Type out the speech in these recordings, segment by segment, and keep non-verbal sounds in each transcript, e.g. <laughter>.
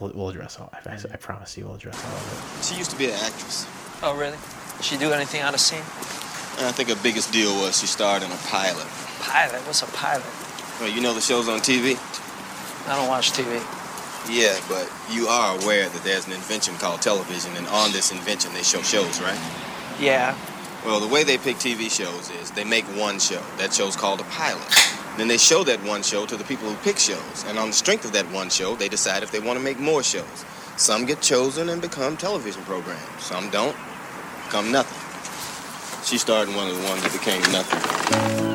We'll, we'll address all. I, I promise you, we'll address all of it. She used to be an actress. Oh, really? She do anything out of scene? I think her biggest deal was she starred in a pilot. Pilot? What's a pilot? Well, you know the shows on TV? I don't watch TV. Yeah, but you are aware that there's an invention called television, and on this invention they show shows, right? Yeah. Well, the way they pick TV shows is they make one show. That show's called a pilot. Then they show that one show to the people who pick shows, and on the strength of that one show, they decide if they want to make more shows. Some get chosen and become television programs. Some don't, become nothing. She starred in one of the ones that became nothing.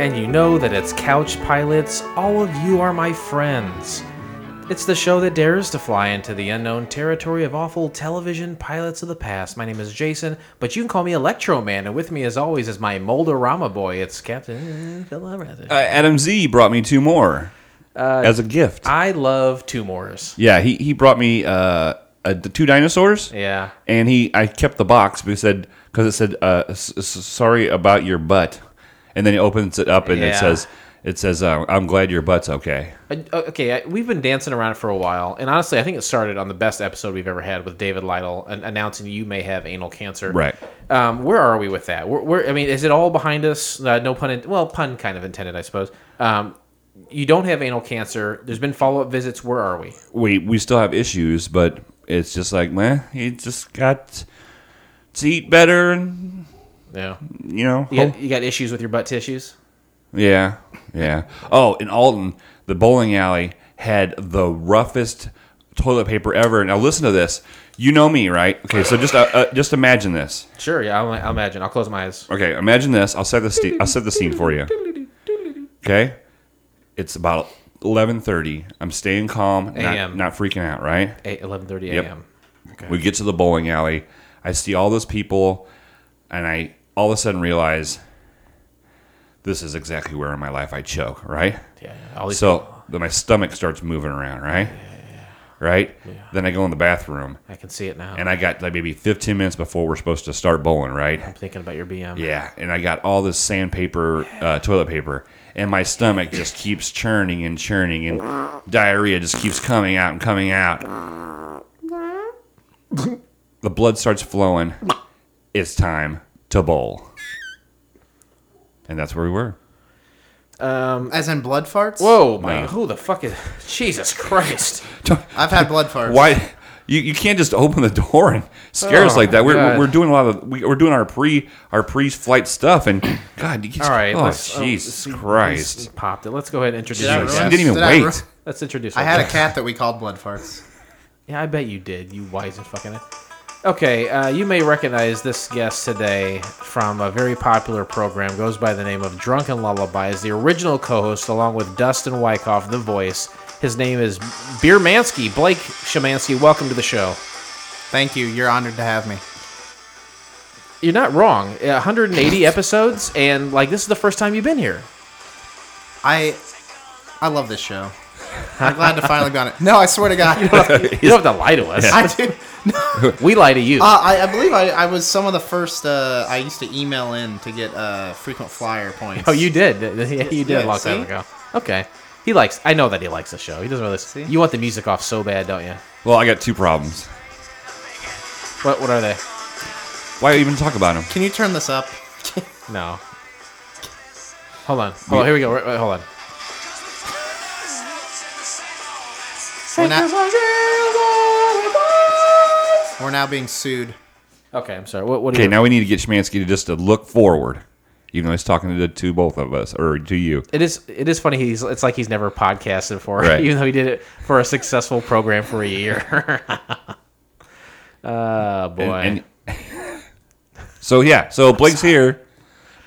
And you know that it's Couch Pilots. All of you are my friends. It's the show that dares to fly into the unknown territory of awful television pilots of the past. My name is Jason, but you can call me Electro Man, and with me, as always, is my Moldorama boy. It's Captain Philip. Uh, Adam Z brought me two more as a gift. I love tumors. yeah, he, he brought me uh, uh, the two dinosaurs. Yeah. and he I kept the box because it said because it said uh, s- s- sorry about your butt, and then he opens it up and it Yeah. says it says uh, I'm glad your butt's okay. Uh, Okay, I, we've been dancing around it for a while, and honestly, I think it started on the best episode we've ever had with David Lytle an- announcing you may have anal cancer. Right. Um, where are we with that? We're, we're, I mean, is it all behind us? Uh, no pun. In, well, pun kind of intended, I suppose. Um, you don't have anal cancer. There's been follow up visits. Where are we? We we still have issues, but it's just like man, he just got to eat better and Yeah. you know You got, you got issues with your butt tissues. Yeah, yeah. Oh, in Alton, the bowling alley had the roughest toilet paper ever. Now listen to this. You know me, right? Okay, so just uh, uh, just imagine this. Sure. Yeah. I'll, I'll imagine. I'll close my eyes. Okay, imagine this. I'll set the ste- I'll set the scene for you. Okay, it's about eleven thirty. I'm staying calm, not, AM. not freaking out. Right? Eight eleven thirty Yep. a.m. Okay. We get to the bowling alley. I see all those people, and I all of a sudden realize this is exactly where in my life I choke. Right? Yeah. All these So then my stomach starts moving around, right? Yeah. Right? Then I go in the bathroom I can see it now. and I got like maybe 15 minutes before we're supposed to start bowling, right? I'm thinking about your BM. Yeah. And I got all this sandpaper, uh, toilet paper, and my stomach just keeps churning and churning, and diarrhea just keeps coming out and coming out. The blood starts flowing. It's time to bowl. And that's where we were. Um, As in blood farts? Whoa, my! No. Who the fuck is? Jesus Christ! <laughs> I've had blood farts. Why? You, you can't just open the door and scare us Oh, like that. We're, God. we're doing a lot of we, we're doing our pre our pre flight stuff and <clears throat> God, you just, All right. oh let's- oh, Jesus this- Christ! this Popped it. Let's go ahead and introduce Did I our ruin- She guest. didn't even Did wait. ru- Let's introduce. I our had a cat that we called blood farts. <laughs> Yeah, I bet you did. You wise and fucking. Okay, uh, you may recognize this guest today from a very popular program. Goes by the name of Drunken Lullabies. The original co-host, along with Dustin Wyckoff, the voice. His name is Beer Mansky. Blake Shemansky. Welcome to the show. Thank you. You're honored to have me. You're not wrong. 180 episodes, and like this is the first time you've been here. I I love this show. <laughs> I'm glad to finally got it. No, I swear to God. You don't have to lie to us. <laughs> I do. We lie to you. Uh, I, I believe I, I was some of the first. Uh, I used to email in to get uh, frequent flyer points. Oh, you did. <laughs> Yeah, you did Yeah, a long time ago. Okay. He likes. I know that he likes the show. He doesn't really. See? You want the music off so bad, don't you? Well, I got two problems. What? What are they? Why even talk about them? Can you turn this up? No. Hold on. Hold on. Here we go. Wait, wait, hold on. We're now, we're now being sued. Okay, I'm sorry. What? What? Okay, you, now we need to get Schmansky to just to look forward, even though he's talking to, the to both of us or to you. It is. It is funny. He's. It's like he's never podcasted before, Right. <laughs> even though he did it for a successful program for a year. <laughs> uh boy. And, and <laughs> so yeah, so Blake's here.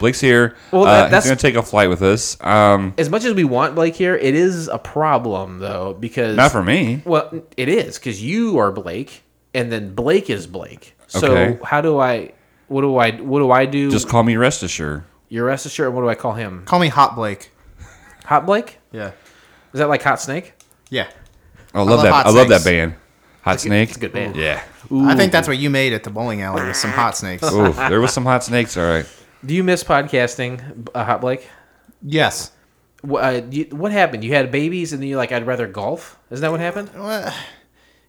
Blake's here. Well, uh, that- he's that's- gonna take a flight with us. Um, as much as we want Blake here, it is a problem though because not for me. Well, it is because you are Blake, and then Blake is Blake. So Okay. how do I? What do I? What do I do? Just call me rest assured. You're rest assured. What do I call him? Call me Hot Blake. Hot Blake. Yeah. Is that like Hot Snake? Yeah. I love love that. Hot I love that band. Hot Snake. it's a good band. Yeah. I think that's what you made at the bowling alley with some hot snakes. Ooh, there was some hot snakes. All right. Do you miss podcasting, uh, Hot Blake? yes. Wh- Uh, you, what happened? You had babies, and then you're like, "I'd rather golf." Isn't that what happened?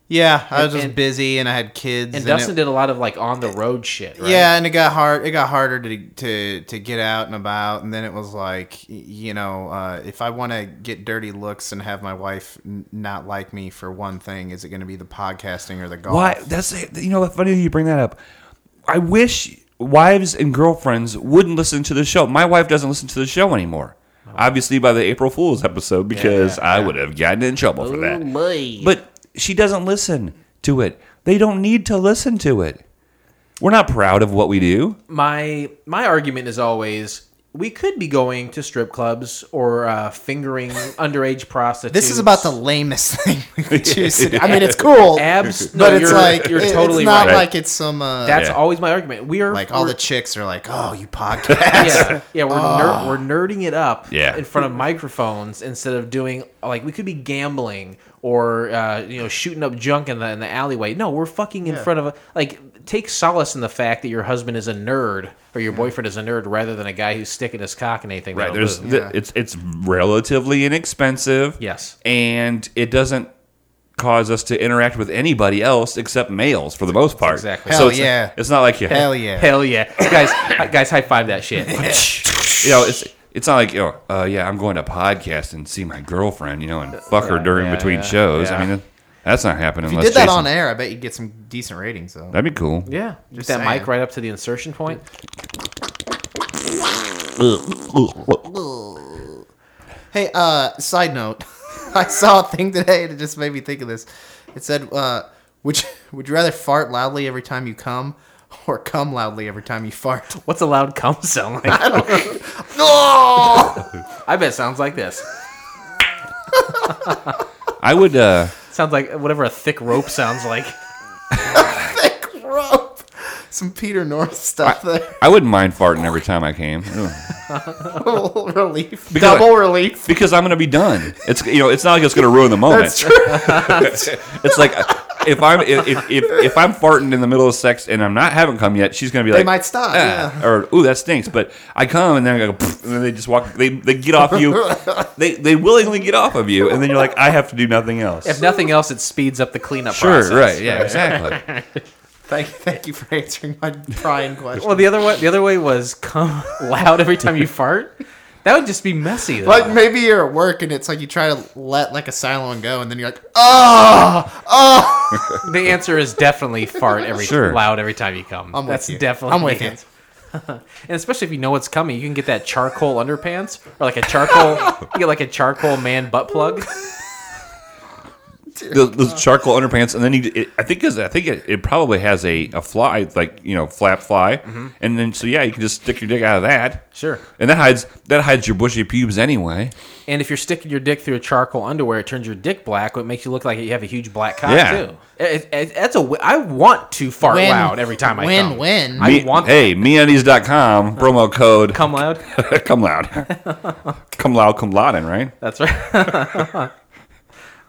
Yeah, I was And- just and- busy and I had kids. And it- Dustin did a lot of like on the road shit. Right? Yeah, and it got hard. It got harder to to to get out and about, and then it was like, you know, uh, if I want to get dirty looks and have my wife n- not like me for one thing, is it going to be the podcasting or the golf? Why? That's you know. Funny you bring that up. I wish wives and girlfriends wouldn't listen to the show. My wife doesn't listen to the show anymore. Oh. Obviously, by the April Fool's episode, because I would have gotten in trouble for that. Oh, but she doesn't listen to it. They don't need to listen to it. We're not proud of what we do. my my argument is always we could be going to strip clubs or uh, fingering <laughs> underage prostitutes. This is about the lamest thing we could <laughs> choose to do. I mean, it's cool, Abs- but no, it's you're- like you're it- totally it's not right. like it's some. Uh, That's Yeah. always my argument. We are like all the chicks are like, oh, you <laughs> podcast. yeah, yeah, we're ner- we're nerding it up Yeah. in front of microphones instead of doing like we could be gambling or uh, you know shooting up junk in the in the alleyway. No, we're fucking in front of a like take solace in the fact that your husband is a nerd or your boyfriend is a nerd rather than a guy who's sticking his cock in anything. Right. There's move. th- it's it's relatively inexpensive. Yes. And it doesn't cause us to interact with anybody else except males for the most part. Exactly. Hell it's, yeah. It's not like you Hell <laughs> yeah. Hell yeah, guys! guys, high five that shit. <laughs> you know, it's it's not like you know, uh, yeah, I'm going to podcast and see my girlfriend, you know, and fuck her during yeah, between yeah, shows. yeah. I mean, that- that's not happening. If you unless did that Jason- on air, I bet you'd get some decent ratings though. That'd be cool. Yeah, get Just that mic right up to the insertion point. Hey, uh, side note, <laughs> I saw a thing today that just made me think of this. It said, uh, would you, <laughs> would you rather fart loudly every time you come, or come loudly every time you fart? <laughs> What's a loud cum sound like? No! I bet it sounds like this. I would. uh Sounds like whatever a thick rope sounds like. <laughs> Thick rope. Some Peter North stuff there. I wouldn't mind farting every time I came. Ugh. <laughs> relief. Because- Double relief. because I'm gonna be done. It's you know, it's not like it's gonna ruin the moment. That's true. <laughs> it's like if I'm if, if if if I'm farting in the middle of sex and I'm not having come yet, she's gonna be like, they might stop, "Ah," yeah. or ooh, that stinks. But I come and then I go, "Pfft," and then they just walk. They they get off you. <laughs> They they willingly get off of you, and then you're like, I have to do nothing else. If nothing else, it speeds up the cleanup Sure, process. right, yeah, exactly. <laughs> Thank, thank you for answering my prying question. Well, the other way, the other way was come <laughs> loud every time you fart. That would just be messy. Though. Like maybe you're at work and it's like you try to let like a silent one go and then you're like, oh, oh. <laughs> the answer is definitely fart every Sure. loud every time you come. I'm with That's you. definitely. I'm with the you. answer. <laughs> and especially if you know what's coming, you can get that charcoal underpants or like a charcoal. <laughs> you get like a charcoal man butt plug. The, the charcoal underpants, and then you. It, I think 'cause- I think it, it probably has a, a fly like you know flap fly, mm-hmm. and then so yeah, you can just stick your dick out of that. Sure. and that hides that hides your bushy pubes anyway. And if you're sticking your dick through a charcoal underwear, it turns your dick black. What makes you look like you have a huge black cock Yeah. too. It, it, that's a. I want to fart Win- loud every time I win, come. win. I Me, want hey, meundies.com promo code come loud. <laughs> come loud, <laughs> come loud, come loudin', right? That's right. <laughs>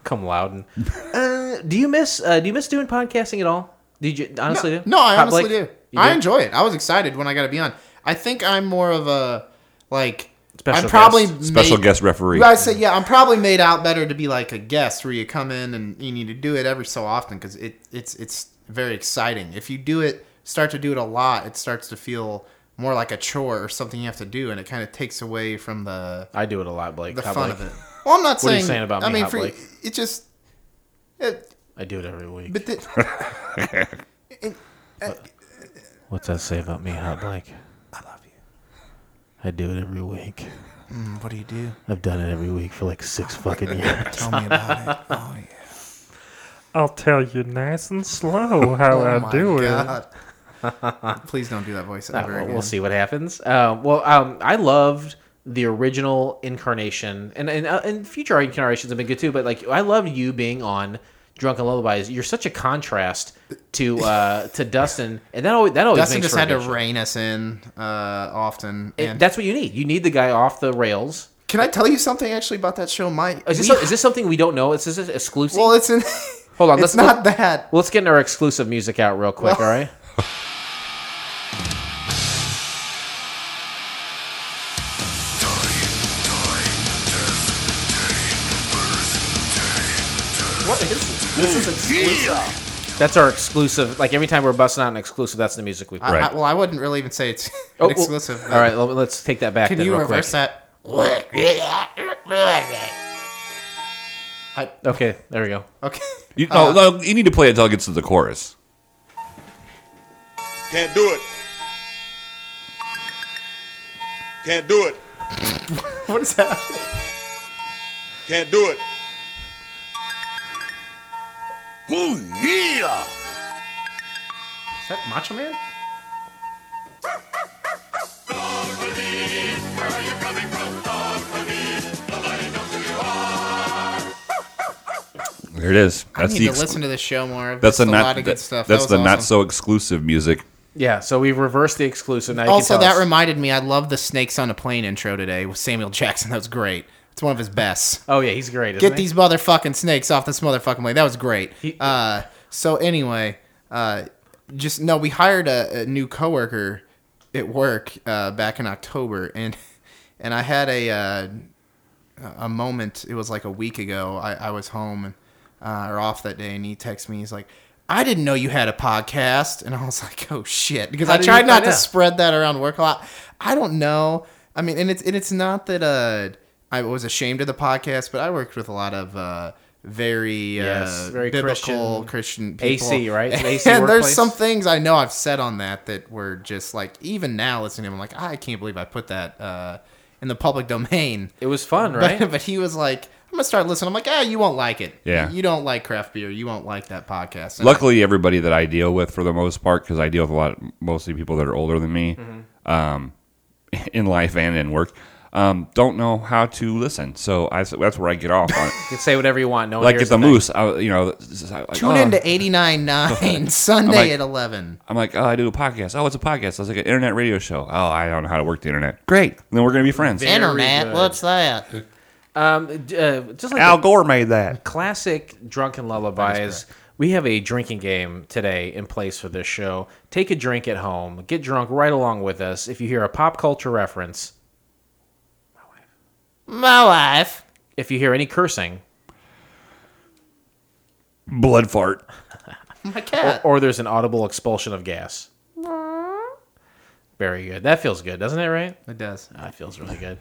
come loud. And, uh, do you miss? Uh, do you miss doing podcasting at all? Did you honestly do? No, I Hot honestly Blake? do. You I do? enjoy it. I was excited when I got to be on. I think I'm more of a like. Special I'm probably guest. Special guest referee. I say yeah. I'm probably made out better to be like a guest where you come in and you need to do it every so often because it it's it's very exciting. If you do it, start to do it a lot, it starts to feel more like a chore or something you have to do, and it kind of takes away from the I do it a lot, Blake. the Hot fun Blake. of it. Well, I'm not What are you saying. about me? I mean, Hot for, Blake? it just. It, I do it every week. but the, <laughs> What's that say about me, Hot Blake? I love you. I do it every week. Mm, what do you do? I've done it every week for like six <laughs> fucking years. Tell me about it. Oh yeah. <laughs> I'll tell you nice and slow how Oh I my do it. Please don't do that voice Uh, ever well, again. we'll see what happens. Uh, well, um, I loved the original incarnation, and and, uh, and future incarnations have been good too. But like, I loved you being on Drunken Lullabies. You're such a contrast to uh, to Dustin, and that always that always Dustin just had to rein us in uh, often. It- And that's what you need. You need the guy off the rails Can I tell you something actually about that show? My Is this, we- is this something we don't know? Is this exclusive? well, it's in. Hold on, <laughs> it's let's- not that. Let's get our exclusive music out real quick, Well- all right? <laughs> this? This is exclusive. That's our exclusive. Like every time we're busting out an exclusive, that's the music we play. I, Right. I, well, I wouldn't really even say it's <laughs> Oh, an well, exclusive. all right, well, let's take that back. Can then you real reverse quick. that? I, Okay, there we go. okay. You, no, uh, no, you need to play it until it gets to the chorus. Can't do it. Can't do it. <laughs> What is that? Can't do it. Is that Macho Man? There it is. I That's need the to listen to this show more. I've that's the missed a not lot of that- good stuff. that's That the was not awesome. so exclusive music. Yeah, so we've reversed the exclusive. Now Also, that us. reminded me. I love the Snakes on a Plane intro today with Samuel Jackson. That was great. It's one of his best. oh yeah, he's great. Get he? these motherfucking snakes off this motherfucking plane. That was great. He- Uh, so anyway, uh, just no. We hired a, a new coworker at work uh, back in October, and <laughs> and I had a uh, a moment. It was like a week ago. I, I was home and uh, or off that day, and he texted me. He's like, "I didn't know you had a podcast," and I was <laughs> like, "Oh shit!" Because How I tried not to out? spread that around work a lot. I don't know. I mean, and it's and it's not that uh, I was ashamed of the podcast, but I worked with a lot of uh, very uh, very biblical Christian- Christian, people. AC, right? It's an AC and there's some things I know I've said on that that were just like even now listening to him, I'm like I can't believe I put that uh, in the public <laughs> domain. It was fun, right? But, but he was like, I'm gonna start listening. I'm like, ah, you won't like it. Yeah. you don't like craft beer. You won't like that podcast. And Luckily, everybody that I deal with, for the most part, because I deal with a lot, mostly people that are older than me, Mm-hmm. um, <laughs> in life and in work, um, don't know how to listen. So I, that's where I get off on it. <laughs> You can say whatever you want. No one like hears at the a thing. moose, I, you know, this is like, Tune oh. in to 89.9 <laughs> Sunday like- at 11. I'm like, oh, I do a podcast. Oh, it's a podcast. It's like an internet radio show. Oh, I don't know how to work the internet. Great. Then we're gonna be friends. Very Internet, good. what's that? Um, uh, just like Al Gore made that. classic drunken lullabies. We have a drinking game today in place for this show. Take a drink at home. Get drunk right along with us. If you hear a pop culture reference, My wife. if you hear any cursing, Blood fart. <laughs> My or, cat. or there's an audible expulsion of gas. Very good. That feels good, doesn't it? Right? it does. Ah, that feels really good.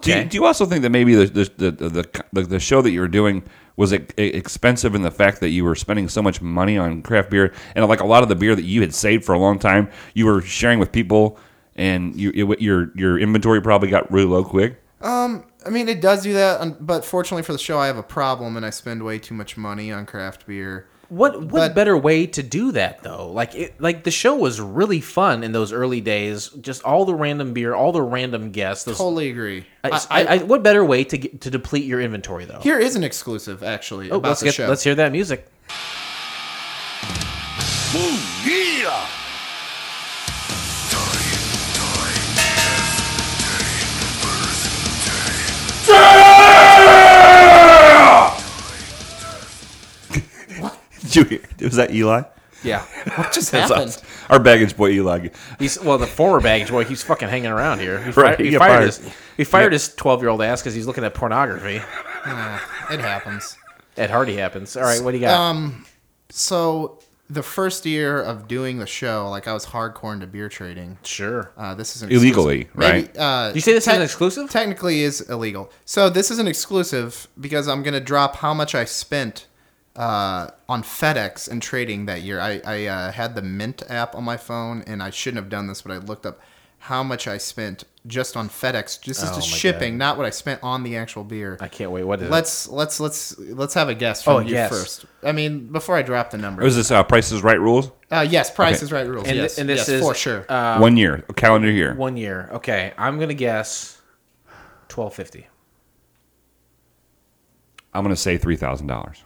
Do, you, Okay. do you also think that maybe the the, the, the, the, the show that you were doing was e- expensive in the fact that you were spending so much money on craft beer and like a lot of the beer that you had saved for a long time, you were sharing with people, and you it, your your inventory probably got really low quick. Um, I mean, it does do that, but fortunately for the show, I have a problem and I spend way too much money on craft beer. What what But- better way to do that though? Like it, like the show was really fun in those early days. Just all the random beer, all the random guests. Those, Totally agree. I, I- I, I, what better way to get, to deplete your inventory though? Here is an exclusive, actually, oh, about let's the get show. let's hear that music. Did you hear? Was that Eli? Yeah, what just That's happened? us. Our baggage boy Eli. he's well the former baggage boy. He's fucking hanging around here. He, Right, fired, he he got fired fired. his he fired his twelve year old ass because he's looking at pornography. It happens. At Hardy happens. All right, what do you got? Um, so the first year of doing the show, like I was hardcore into beer trading. sure. Uh, this is an Illegally, exclusive. Maybe, right? Uh, Did you say this is an exclusive? Technically, is illegal. So this is an exclusive because I'm gonna drop how much I spent uh, on FedEx and trading that year. I, I uh, had the Mint app on my phone, and I shouldn't have done this, but I looked up how much I spent just on FedEx, just as Oh to my shipping, not what I spent on the actual beer. I can't wait. What is it? Let's let's let's let's have a guess Oh, you yes. first. I mean, before I drop the number. Was this uh, Prices Right rules? Uh, yes, Price Okay. is Right rules. And, yes, th- and this yes, is for sure. uh, One year, a calendar year. one year. Okay, I'm gonna guess twelve fifty. I'm gonna say three thousand dollars.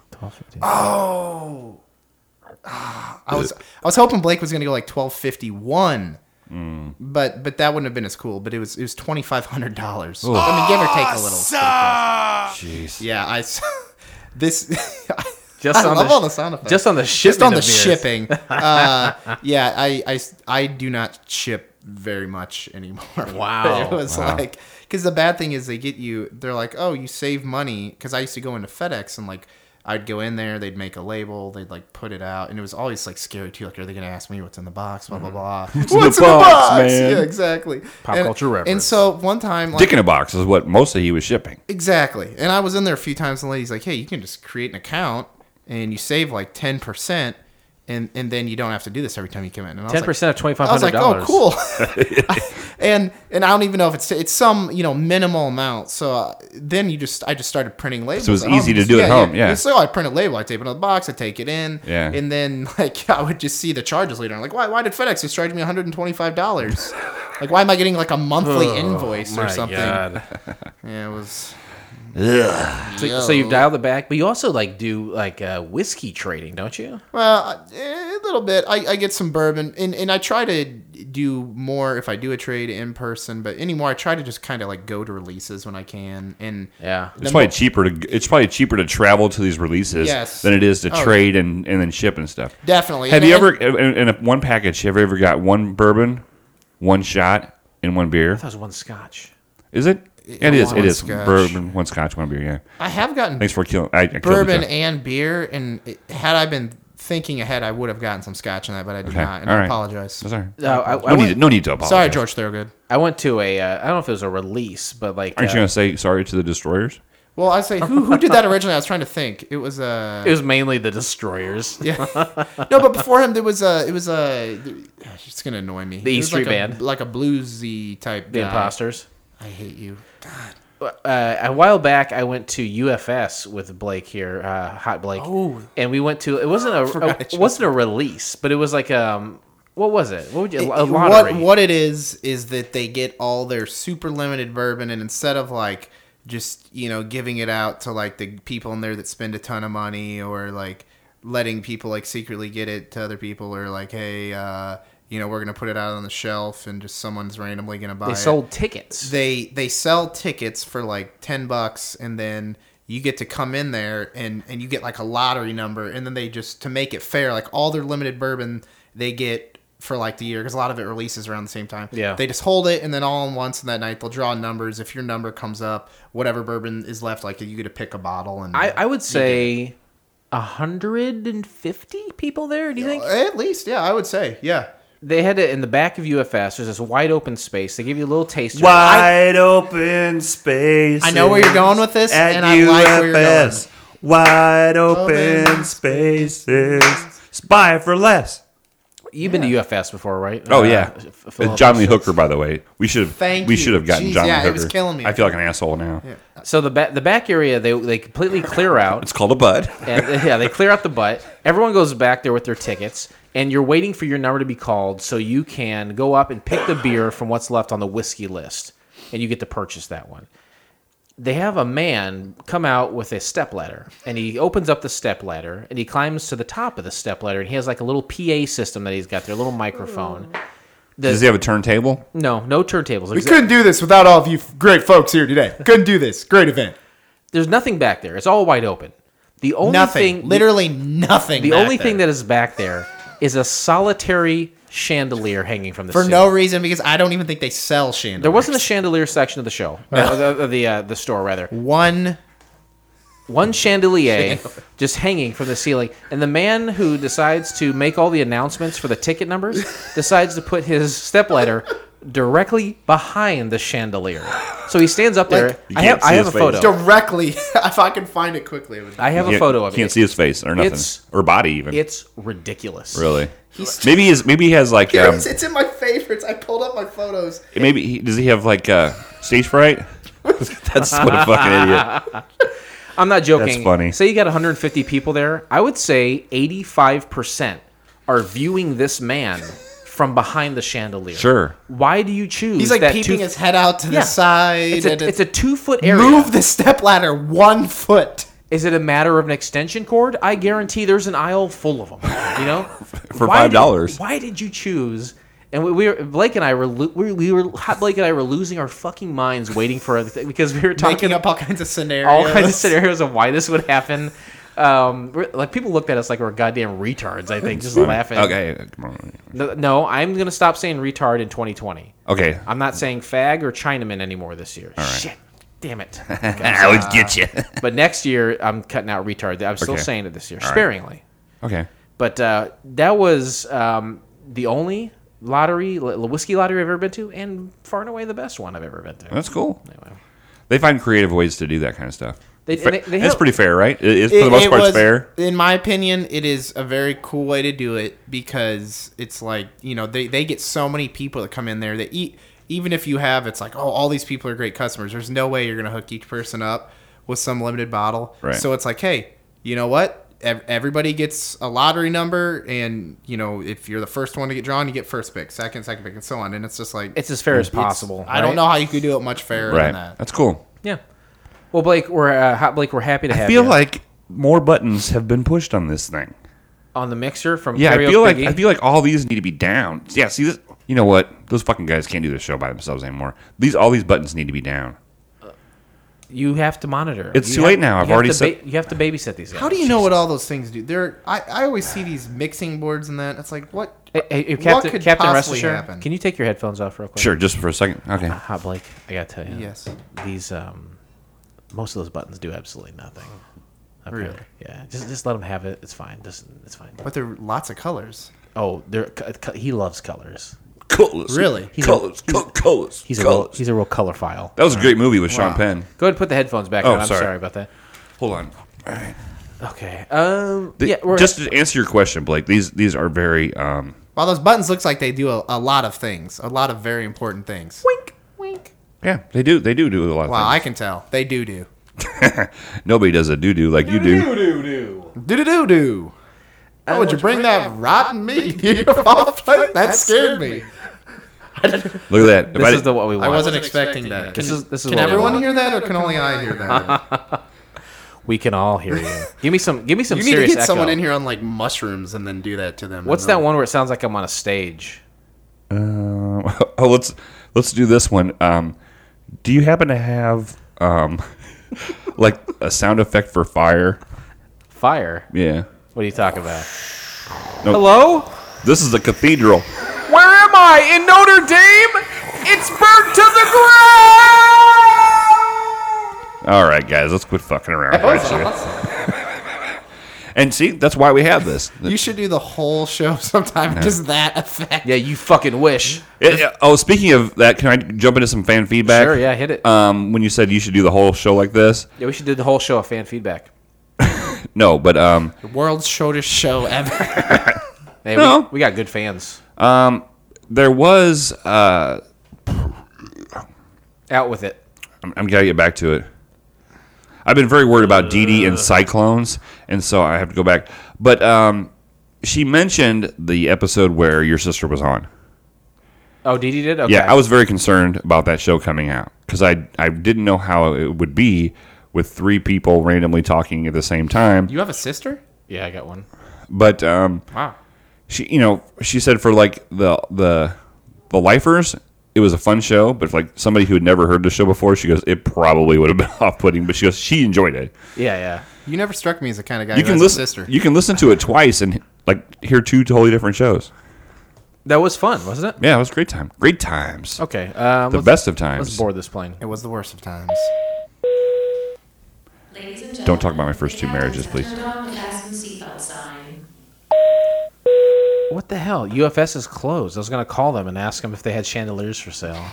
I was I was hoping Blake was going to go like twelve fifty one. But but that wouldn't have been as cool. But it was it was twenty five hundred dollars. I mean, give or take a little. Jeez. Yeah, I s- <laughs> this. <laughs> Just I on love the all the sound effects. just on the just on the of shipping. <laughs> Uh, yeah, I, I I do not ship very much anymore. Wow. it was like because the bad thing is they get you. They're like, oh, you save money because I used to go into FedEx and like. I'd go in there, they'd make a label, they'd like put it out, and it was always like scary too. Like, are they gonna ask me what's in the box? Blah blah mm-hmm. blah. <laughs> What's, in the box, man? Yeah, exactly. Pop and, culture reference. And so one time, like, Dick in a box is what mostly he was shipping. Exactly. And I was in there a few times, and the lady's like, hey, you can just create an account and you save like 10%, and, and then you don't have to do this every time you come in. And I was Ten like- percent of twenty five I was like, oh, cool. <laughs> <laughs> and and I don't even know if it's it's some you know minimal amount. So uh, then you just I just started printing labels. So it was at home. easy to Just- do at home, yeah. So I print a label, I tape it on the box, I take it in, Yeah. and then <laughs> like I would just see the charges later. I'm like, why why did FedEx just charge me 125 dollars? like why am I getting like a monthly <laughs> invoice or Oh My something? God. Yeah, it was. So, so you've dialed it back, but you also like do like uh, whiskey trading, don't you? Well, eh, a little bit. I, I get some bourbon, and, and I try to do more if I do a trade in person. But anymore, I try to just kind of like go to releases when I can. And Yeah. It's probably cheaper to it's probably cheaper to travel to these releases Yes. than it is to Oh, trade and, and then ship and stuff. definitely. Have And- you and- ever in, in a, one package? Have you ever got one bourbon, one shot, and one beer? That was one scotch. Is it? It is. one It is scotch. bourbon, one scotch, one beer. Yeah. I have gotten Thanks for killing. I, I killed bourbon and beer, and it, had I been thinking ahead, I would have gotten some scotch in that, but I did Okay, not, and all I right. apologize. That's all right. No, I, I No went, need, to, no need to apologize. Sorry, George Thorogood. I went to a. Uh, I don't know if it was a release, but like Aren't uh, you going to say sorry to the destroyers? Well, I say who who did that originally? I was trying to think. It was uh it was mainly the destroyers. Yeah. <laughs> no, but before him, there was a. It was a. <sighs> It's gonna annoy me. The It E Street like a- Band? like a bluesy type. The guy. imposters. I hate you. Uh, a while back, I went to UFS with Blake here, uh, Hot Blake, Oh. and we went to. It wasn't a, I it wasn't a release, but it was like um, what was it? What would you a lottery? What what it is is that they get all their super limited bourbon, and instead of like just you know giving it out to like the people in there that spend a ton of money, or like letting people like secretly get it to other people, or like hey, uh, you know we're gonna put it out on the shelf, and just someone's randomly gonna buy They it. sold tickets. they they sell tickets for like 10 bucks and then you get to come in there and and you get like a lottery number and then they just to make it fair like all their limited bourbon they get for like the year because a lot of it releases around the same time Yeah. they just hold it and then all in once in that night they'll draw numbers if your number comes up whatever bourbon is left like you get to pick a bottle and I, I would say hundred and fifty people there. Do you think at least yeah i would say yeah they had it in the back of UFS? There's this wide open space. They give you a little taste. Wide open space. I know where you're going with this, and I like where you're going. Wide Open open spaces. Spy for less. You've been to UFS before, right? Oh Uh, yeah, F- Uh, John Lee Hooker, by the way. We should have. Thank we you. should have gotten Jeez, John yeah, Lee it Hooker. was killing me. I feel like an asshole now. So the ba- the back area they they completely clear out. It's called a bud. and yeah, they clear out the butt. Everyone goes back there with their tickets, and you're waiting for your number to be called so you can go up and pick the beer from what's left on the whiskey list, and you get to purchase that one. They have a man come out with a step ladder, and he opens up the step ladder, and he climbs to the top of the step ladder, and he has like a little PA system that he's got there, a little microphone. The- Does he have a turntable? no, no turntables. we Exa- couldn't do this without all of you great folks here today couldn't do this great event There's nothing back there. It's all wide open. The only nothing thing, literally nothing The back only thing that is back there is a solitary chandelier hanging from the for ceiling. no reason because I don't even think they sell chandeliers. There wasn't a chandelier section of the show, uh, the, the uh, the store rather. one. One chandelier <laughs> just hanging from the ceiling, and the man who decides to make all the announcements for the ticket numbers <laughs> decides to put his stepladder directly behind the chandelier. So he stands up there. Like- You I have can't I see have a his face. photo. directly. <laughs> if I can find it quickly, it would. I have a Can't- photo of you. Can't it. see his face or nothing, It's- or body even. It's ridiculous. really. He's- Maybe he's maybe he has like um, it's, it's in my favorites. I pulled up my photos. maybe he, does he have like uh, stage fright? <laughs> That's what a fucking idiot. <laughs> I'm not joking. That's funny. Say you got 150 people there. I would say 85% are viewing this man from behind the chandelier. Sure. Why do you choose? He's like that peeping two- his head out to Yeah. the side. It's a, and it's a two foot area. move the step ladder one foot. Is it a matter of an extension cord? I guarantee there's an aisle full of them. You know, <laughs> For Why $5. Why did you choose And we, we were Blake and I were we, we were Blake and I were losing our fucking minds waiting for it because we were talking Making up all kinds of scenarios. all kinds of scenarios of why this would happen. Um, like people looked at us like we're goddamn retards. I think just <laughs> laughing. Okay, come on. No, no, I'm gonna stop saying retard in 2020. Okay, I'm not saying fag or Chinaman anymore this year. Shit, damn it. <laughs> I would get you. but next year I'm cutting out retard. I'm still Okay. saying it this year, All right. sparingly. okay, But uh, that was um, the only lottery, whiskey lottery I've ever been to, and far and away the best one I've ever been to. that's cool. Anyway. They find creative ways to do that kind of stuff. They- they- they it's pretty fair, right? It, it's, for the most it part, it's was- fair. In my opinion, it is a very cool way to do it because it's like you know they, they get so many people that come in there that eat. Even if you have, it's like oh, all these people are great customers. There's no way you're gonna hook each person up with some limited bottle. Right. So it's like, hey, you know what? Everybody gets a lottery number, and you know if you're the first one to get drawn, you get first pick, second, second pick, and so on. And it's just like It's as fair as it's- possible. I don't know how you could do it much fairer Right. than that. That's cool. Yeah. Well, Blake, we're uh, hot. Blake, we're happy to have I feel you like more buttons have been pushed on this thing. on the mixer from Yeah, I Karaoke feel like Biggie. I feel like all these need to be down. Yeah, see this. You know what? Those fucking guys can't do the show by themselves anymore. These all these buttons need to be down. you have to monitor. It's You too have- late now. I've already said- ba- you have to babysit these guys. How do you know what all those things do? There, I, I always see these mixing boards and that. It's like what? Hey, hey, what Captain, could Captain possibly assured, happen? can you take your headphones off real quick? Sure, just for a second. Okay. Hot Blake, I gotta tell you. Yes. These um, most of those buttons do absolutely nothing. Okay. Really? Yeah. Just just let him have it. It's fine. Just it's fine. But there are lots of colors. Oh, there. co- co- He loves colors. Colors. Really? He's a- colors. colors. He's a real, he's a real color file. that was a great movie with Sean Wow. Penn. Go ahead and put the headphones back Oh, on. I'm sorry. sorry about that. Hold on. All right. Okay. Um. The- yeah. We're, just to answer your question, Blake. These these are very um. While those buttons looks like they do a, a lot of things, a lot of very important things. wink, wink. Yeah, they do. They do do a lot of Wow, I can tell they do do <laughs> Nobody does a doo doo like you do. do do do do. Oh, would you bring that rotten meat to your? That scared me. Look at that. If This I is did- the what we want. I wasn't expecting that. This is this is Can what we everyone want. hear that, or can only I hear that? <laughs> We can all hear you. give me some. Give me some you need to serious get someone in here on like mushrooms and then do that to them. What's that one where it sounds like I'm on a stage? Uh, <laughs> oh, let's let's do this one. Um, do you happen to have um, <laughs> like a sound effect for fire? Fire. Yeah. What are you talking about? No. Hello? This is the cathedral. Where am I? In Notre Dame? It's burnt to the ground! All right, guys, let's quit fucking around. And see, that's why we have this. You should do the whole show <laughs> sometime. Just that effect. Yeah, you fucking wish. It- it- oh, speaking of that, can I jump into some fan feedback? Sure, yeah, hit it. Um, when you said you should do the whole show like this, yeah, we should do the whole show of fan feedback. <laughs> no, but um, The world's shortest show ever. <laughs> Hey, No. we, we got good fans. um, there was uh, Out with it. I'm, I'm gotta get back to it. I've been very worried about Dee Dee and cyclones, and so I have to go back. But um, she mentioned the episode where your sister was on. Oh, Dee Dee did? Okay. Yeah, I was very concerned about that show coming out because I I didn't know how it would be with three people randomly talking at the same time. you have a sister? Yeah, I got one. But um, Wow. she you know she said for like the the the lifers it was a fun show but for like somebody who had never heard the show before she goes it probably would have been <laughs> off-putting but she goes she enjoyed it Yeah, yeah. You never struck me as the kind of guy you who can has listen a sister. you can listen to it twice and like hear two totally different shows That was fun, wasn't it? yeah it was a great time great times Okay. Um, the let's- best of times. Let's times board this plane. it was the worst of times. Ladies and gentlemen, Don't talk about my first two marriages, please. turned on the fasten seatbelt sign. What the hell? UFS is closed. I was going to call them and ask them if they had chandeliers for sale.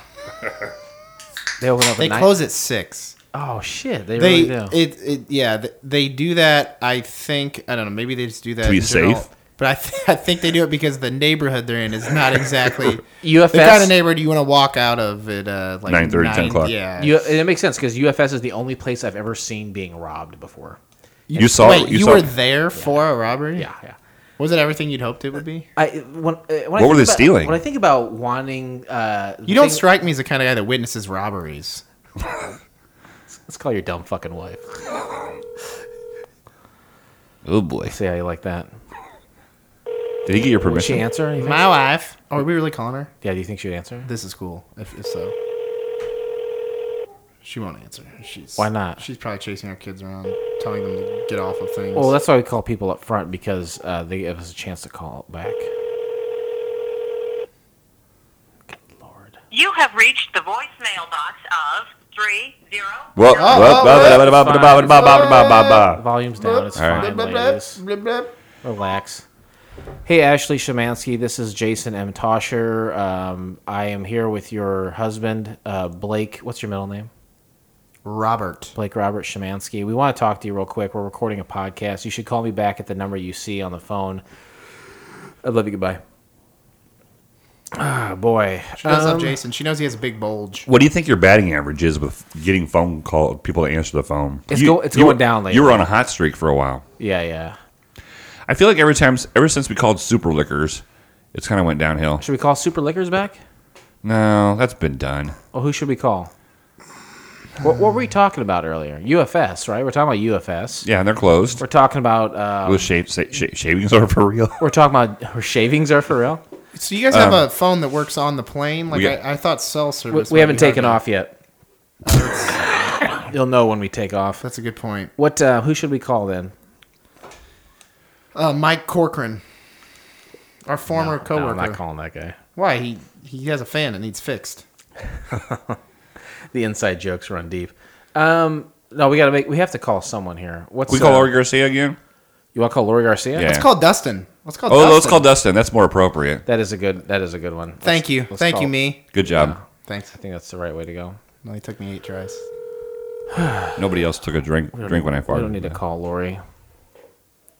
<laughs> they open up They at night. close at six. Oh, shit. They, They really do. it, it yeah th- they do that. I think I don't know. Maybe they just do that To be in general, safe? But I th- <laughs> I think they do it because the neighborhood they're in is not <laughs> exactly UFS. the kind of neighborhood you want to walk out of at uh, like 9:30, 10 o'clock. Yeah. You, it makes sense because UFS is the only place I've ever seen being robbed before. you saw Wait, you, you, saw were there for a robbery? Yeah, yeah. Was it everything you'd hoped it would be? I when, uh, when I What think were they about- stealing? When I think about wanting, uh, You don't thing- strike me as the kind of guy that witnesses robberies. <laughs> Let's call your dumb fucking wife. oh boy See how you like that. Did he get your Would she permission? answer? You? My wife. Oh, are we really calling her? Yeah, do you think she would answer? This is cool. If, if so, she won't answer. She's why not? She's probably chasing our kids around, telling them to get off of things. Well, that's why we call people up front because uh, they give us a chance to call back. Good lord! You have reached the voicemail box of three zero. Well, volume's down. It's fine. Relax. Hey, Ashley Shemansky. This is Jason M. Tosher. Um, I am here with your husband, uh, Blake. What's your middle name? Robert. Blake Robert Shemansky. We want to talk to you real quick. We're recording a podcast. You should call me back at the number you see on the phone. I love you. Goodbye. Ah, boy. She does Um, love Jason. She knows he has a big bulge. What do you think your batting average is with getting phone call people to answer the phone? It's You- go- it's going were- down lately. You were on a hot streak for a while. Yeah, yeah. I feel like every time, ever since we called Super Liquors, it's kind of went downhill. Should we call Super Liquors back? No, that's been done. Well, who should we call? What, what were we talking about earlier? UFS, right? We're talking about UFS. Yeah, and they're closed. We're talking about. Uh, Those shave, sa- sh- shavings are for real. <laughs> we're talking about. Her shavings are for real. So you guys have a phone that works on the plane? Like we I, I thought cell We, service. we might haven't be hard taken to- off yet. <laughs> You'll know when we take off. That's a good point. What? Uh, who should we call then? Uh, Mike Corcoran, our former No, coworker. I'm not calling that guy. Why he he has a fan that needs fixed. <laughs> The inside jokes run deep. Um, no, we got to make. We have to call someone here. What's we call uh, Lori Garcia again? You want to call Lori Garcia? Yeah. Let's call Dustin. Let's call. Oh, Dustin. let's call Dustin. That's more appropriate. That is a good. That is a good one. Let's- Thank you, thank call- you, me. Good job. Thanks. I think that's the right way to go. No, he took me eight tries. <sighs> Nobody else took a drink drink when I farted. We don't need to call Lori.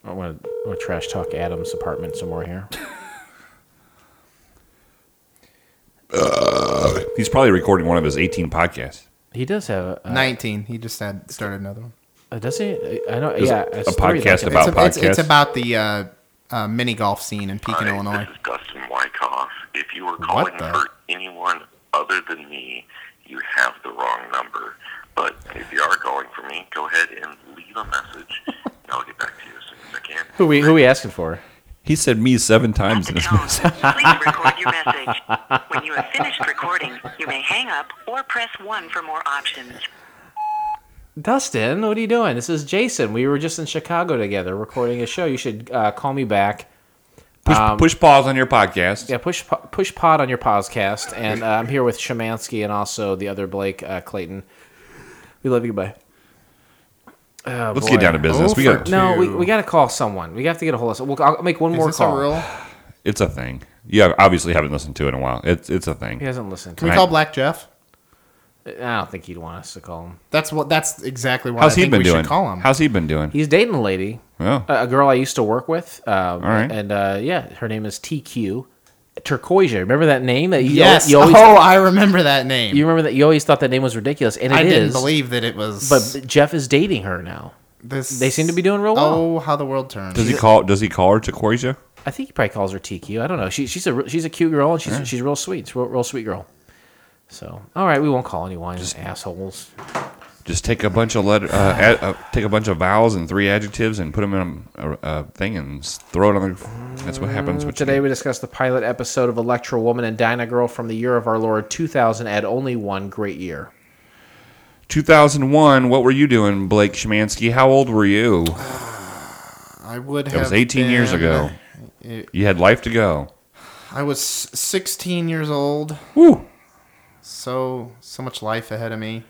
I want to trash talk Adam's apartment some more here. <laughs> He's probably recording one of his 18 podcasts. He does have. A, Nineteen. He just had started another one. uh, does he? I know. There's yeah, a it's three podcast that- about it's, a- it's, it's about the uh, uh, mini golf scene in Pekin, Hi, Illinois. This is Dustin Wyckoff. If you were calling the- for anyone other than me, you have the wrong number. But if you are calling for me, go ahead and leave a message, and I'll get back to you as soon as I can. Who we who we asking for? He said me seven times in his tone, message. <laughs> please record your message. When you have finished recording, you may hang up or press 1 for more options. Dustin, what are you doing? This is Jason. We were just in Chicago together recording a show. You should uh, call me back. Push, Um, push pause on your podcast. Yeah, push po- push pod on your podcast, and uh, I'm here with Shemansky and also the other Blake uh, Clayton. We love you. Goodbye. Oh, Let's boy. get down to business. Oh, we got. No, we, we got to call someone. We have to get a hold of. Some, we'll, I'll make one Is more this call. a real? it's a thing. You obviously haven't listened to it in a while. It's it's a thing. He hasn't listened. Can we Right. call Black Jeff? I don't think he'd want us to call him. That's what. That's exactly why How's I he think been we doing? should call him. How's he been doing? He's dating a lady, Oh, a a girl I used to work with. Um, All right. And uh, yeah, her name is TQ. Turquoise. Remember that name that you yes. you always oh, I remember that name. you remember that you always thought that name was ridiculous, and it I didn't is, believe that it was. But Jeff is dating her now. this, they seem to be doing real well. Oh, how the world turns. does he call? Does he call her Turquoise? I think he probably calls her TQ. I don't know. She, she's a she's a cute girl and she's she's real sweet. She's a real, real sweet girl. So all right, we won't call anyone just assholes. Just take a bunch of letter, uh, ad, uh, take a bunch of vowels and three adjectives and put them in a, a, a thing and throw it on the. That's what happens. With Today we discuss the pilot episode of Electra Woman and Dyna Girl from the year of our Lord 2000 at only one great year. 2001. What were you doing, Blake Shemansky? How old were you? I would have. That was 18 years been- ago. You had life to go. I was 16 years old. Woo! So so much life ahead of me.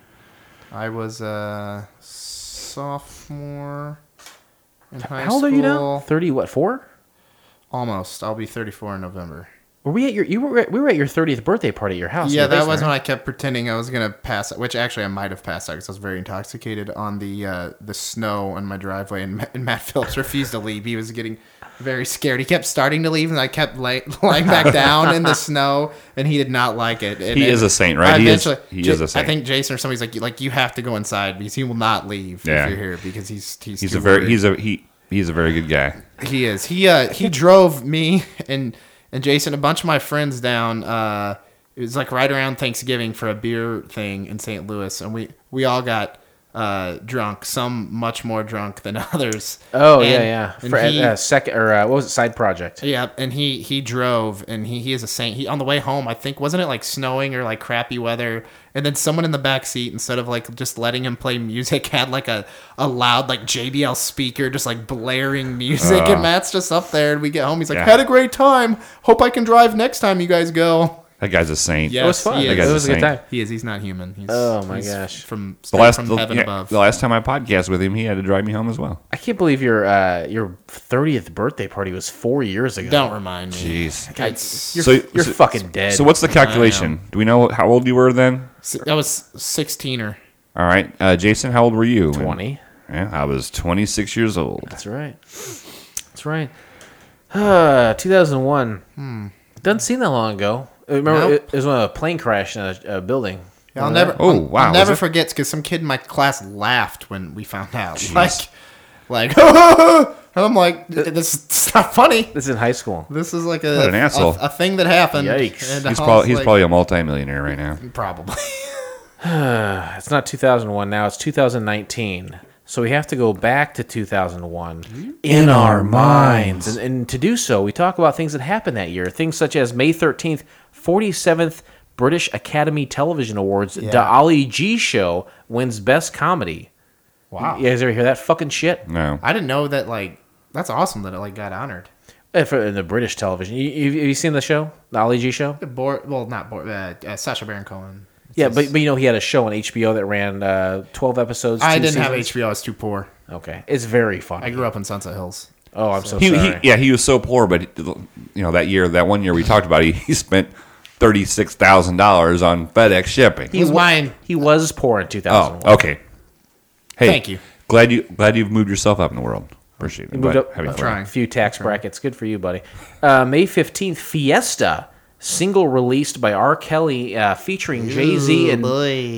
I was a sophomore in high How old school. are you now? 30 what? 4? Almost. I'll be 34 in November. Were we at your you were at, we were at your 30th birthday party at your house? yeah, your that was basement, when I kept pretending I was gonna pass out, which actually I might have passed out because I was very intoxicated on the uh, the snow on my driveway, and, Ma- and Matt <laughs> Phillips refused to leave. He was getting very scared. He kept starting to leave, and I kept lay, <laughs> lying back down in the snow, and he did not like it. And He then is a saint, right? I He is- eventually- he is a I saint. I think Jason or somebody's like, like you have to go inside because he will not leave Yeah. if you're here because he's he's He's too a very worried. he's a he he's a very good guy. He is. He uh he drove me <laughs> and and Jason a bunch of my friends down. Uh, it was like right around Thanksgiving for a beer thing in St. Louis, and we we all got uh, drunk. Some much more drunk than <laughs> others. Oh And- yeah, yeah. For, he- uh, second or uh, what was it? Side project. Yeah, and he he drove, and he he is a saint. He on the way home, I think, wasn't it like snowing or like crappy weather? And then someone in the back seat, instead of like just letting him play music, <laughs> had like a a loud like JBL speaker, just like blaring music. Uh. and Matt's just up there, and we get home. He's like, Yeah. "Had a great time. Hope I can drive next time you guys go." That guy's a saint. Yes, was fun. He That is. guy's It was a good saint. time. He is. He's not human. He's, Oh, my he's gosh. From The last, from the, heaven yeah, above. the last time I podcast with him, he had to drive me home as well. I can't believe your uh, your thirtieth birthday party was four years ago. Don't remind me. Jeez. It's- You're, you're fucking dead. So what's the calculation? Do we know how old you were then? That was sixteener. All right, uh, Jason, how old were you? 20. Yeah, I was 26 years old. That's right. That's right. <sighs> Uh, 2001. Hmm. Doesn't seem that long ago. Remember, Nope. it, it was when a plane crashed in a, a building. Yeah, I'll never. that? Oh, I'll, wow, I'll never it? forget because some kid in my class laughed when we found out. Jeez. Like, like, <laughs> and I'm like, this is not funny. This is in high school. This is like a What an asshole. a, a thing that happened. Yikes. And He's, probably, he's like, probably a multimillionaire right now. <laughs> probably. <sighs> It's not 2001 now. It's 2019. So we have to go back to 2001 in, our minds. And, and to do so, we talk about things that happened that year. Things such as May 13th, 47th British Academy Television Awards. The Ali G Show wins Best Comedy. Wow. You guys ever hear that fucking shit? No. I didn't know that. Like, that's awesome that it like got honored. Uh, For in the British television. You, you, have you seen the show? The Ali G Show? Bor- well, not Bor- uh, uh, Sacha Baron Cohen. Yeah, but, but you know, he had a show on HBO that ran uh, 12 episodes. I didn't have. HBO. I was too poor. Okay. It's very funny. I grew up in Sunset Hills. Oh, I'm so He, he, sorry. yeah, he was so poor, but you know that year, that one year we talked about, he, he spent thirty six thousand dollars on FedEx shipping. He was mine. He was poor in two thousand. oh, okay. Hey, Thank you. Glad you glad you've moved yourself up in the world. Appreciate it. He moved up happy a for you. trying. few tax brackets. Good for you, buddy. Uh, May 15th, Fiesta. Single released by R. Kelly uh, featuring Jay Z and.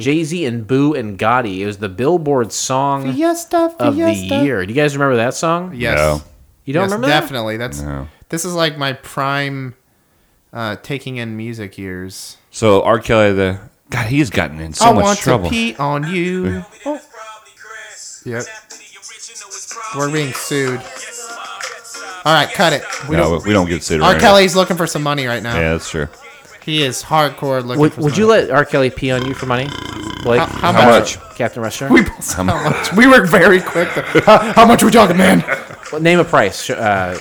Jay Z and Boo and Gotti. It was the Billboard song Fiesta, of the year. Do you guys remember that song? Yes. No. You don't Yes, remember that? Definitely. That's No. this is like my prime uh, taking in music years. So R. Kelly, the God, he's gotten in so I much want trouble. to pee on you. Oh. Yep. We're being sued. All right, cut it. We no, don't, we don't get sued. R. around Kelly's looking for some money right now. Yeah, that's true. He is hardcore looking Would, for would you money. let R. Kelly pee on you for money? Blake? How- how How much? Captain Restaurant? We, both how much? we were very quick. To, how, how much are we talking, man? Well, name a price. Uh,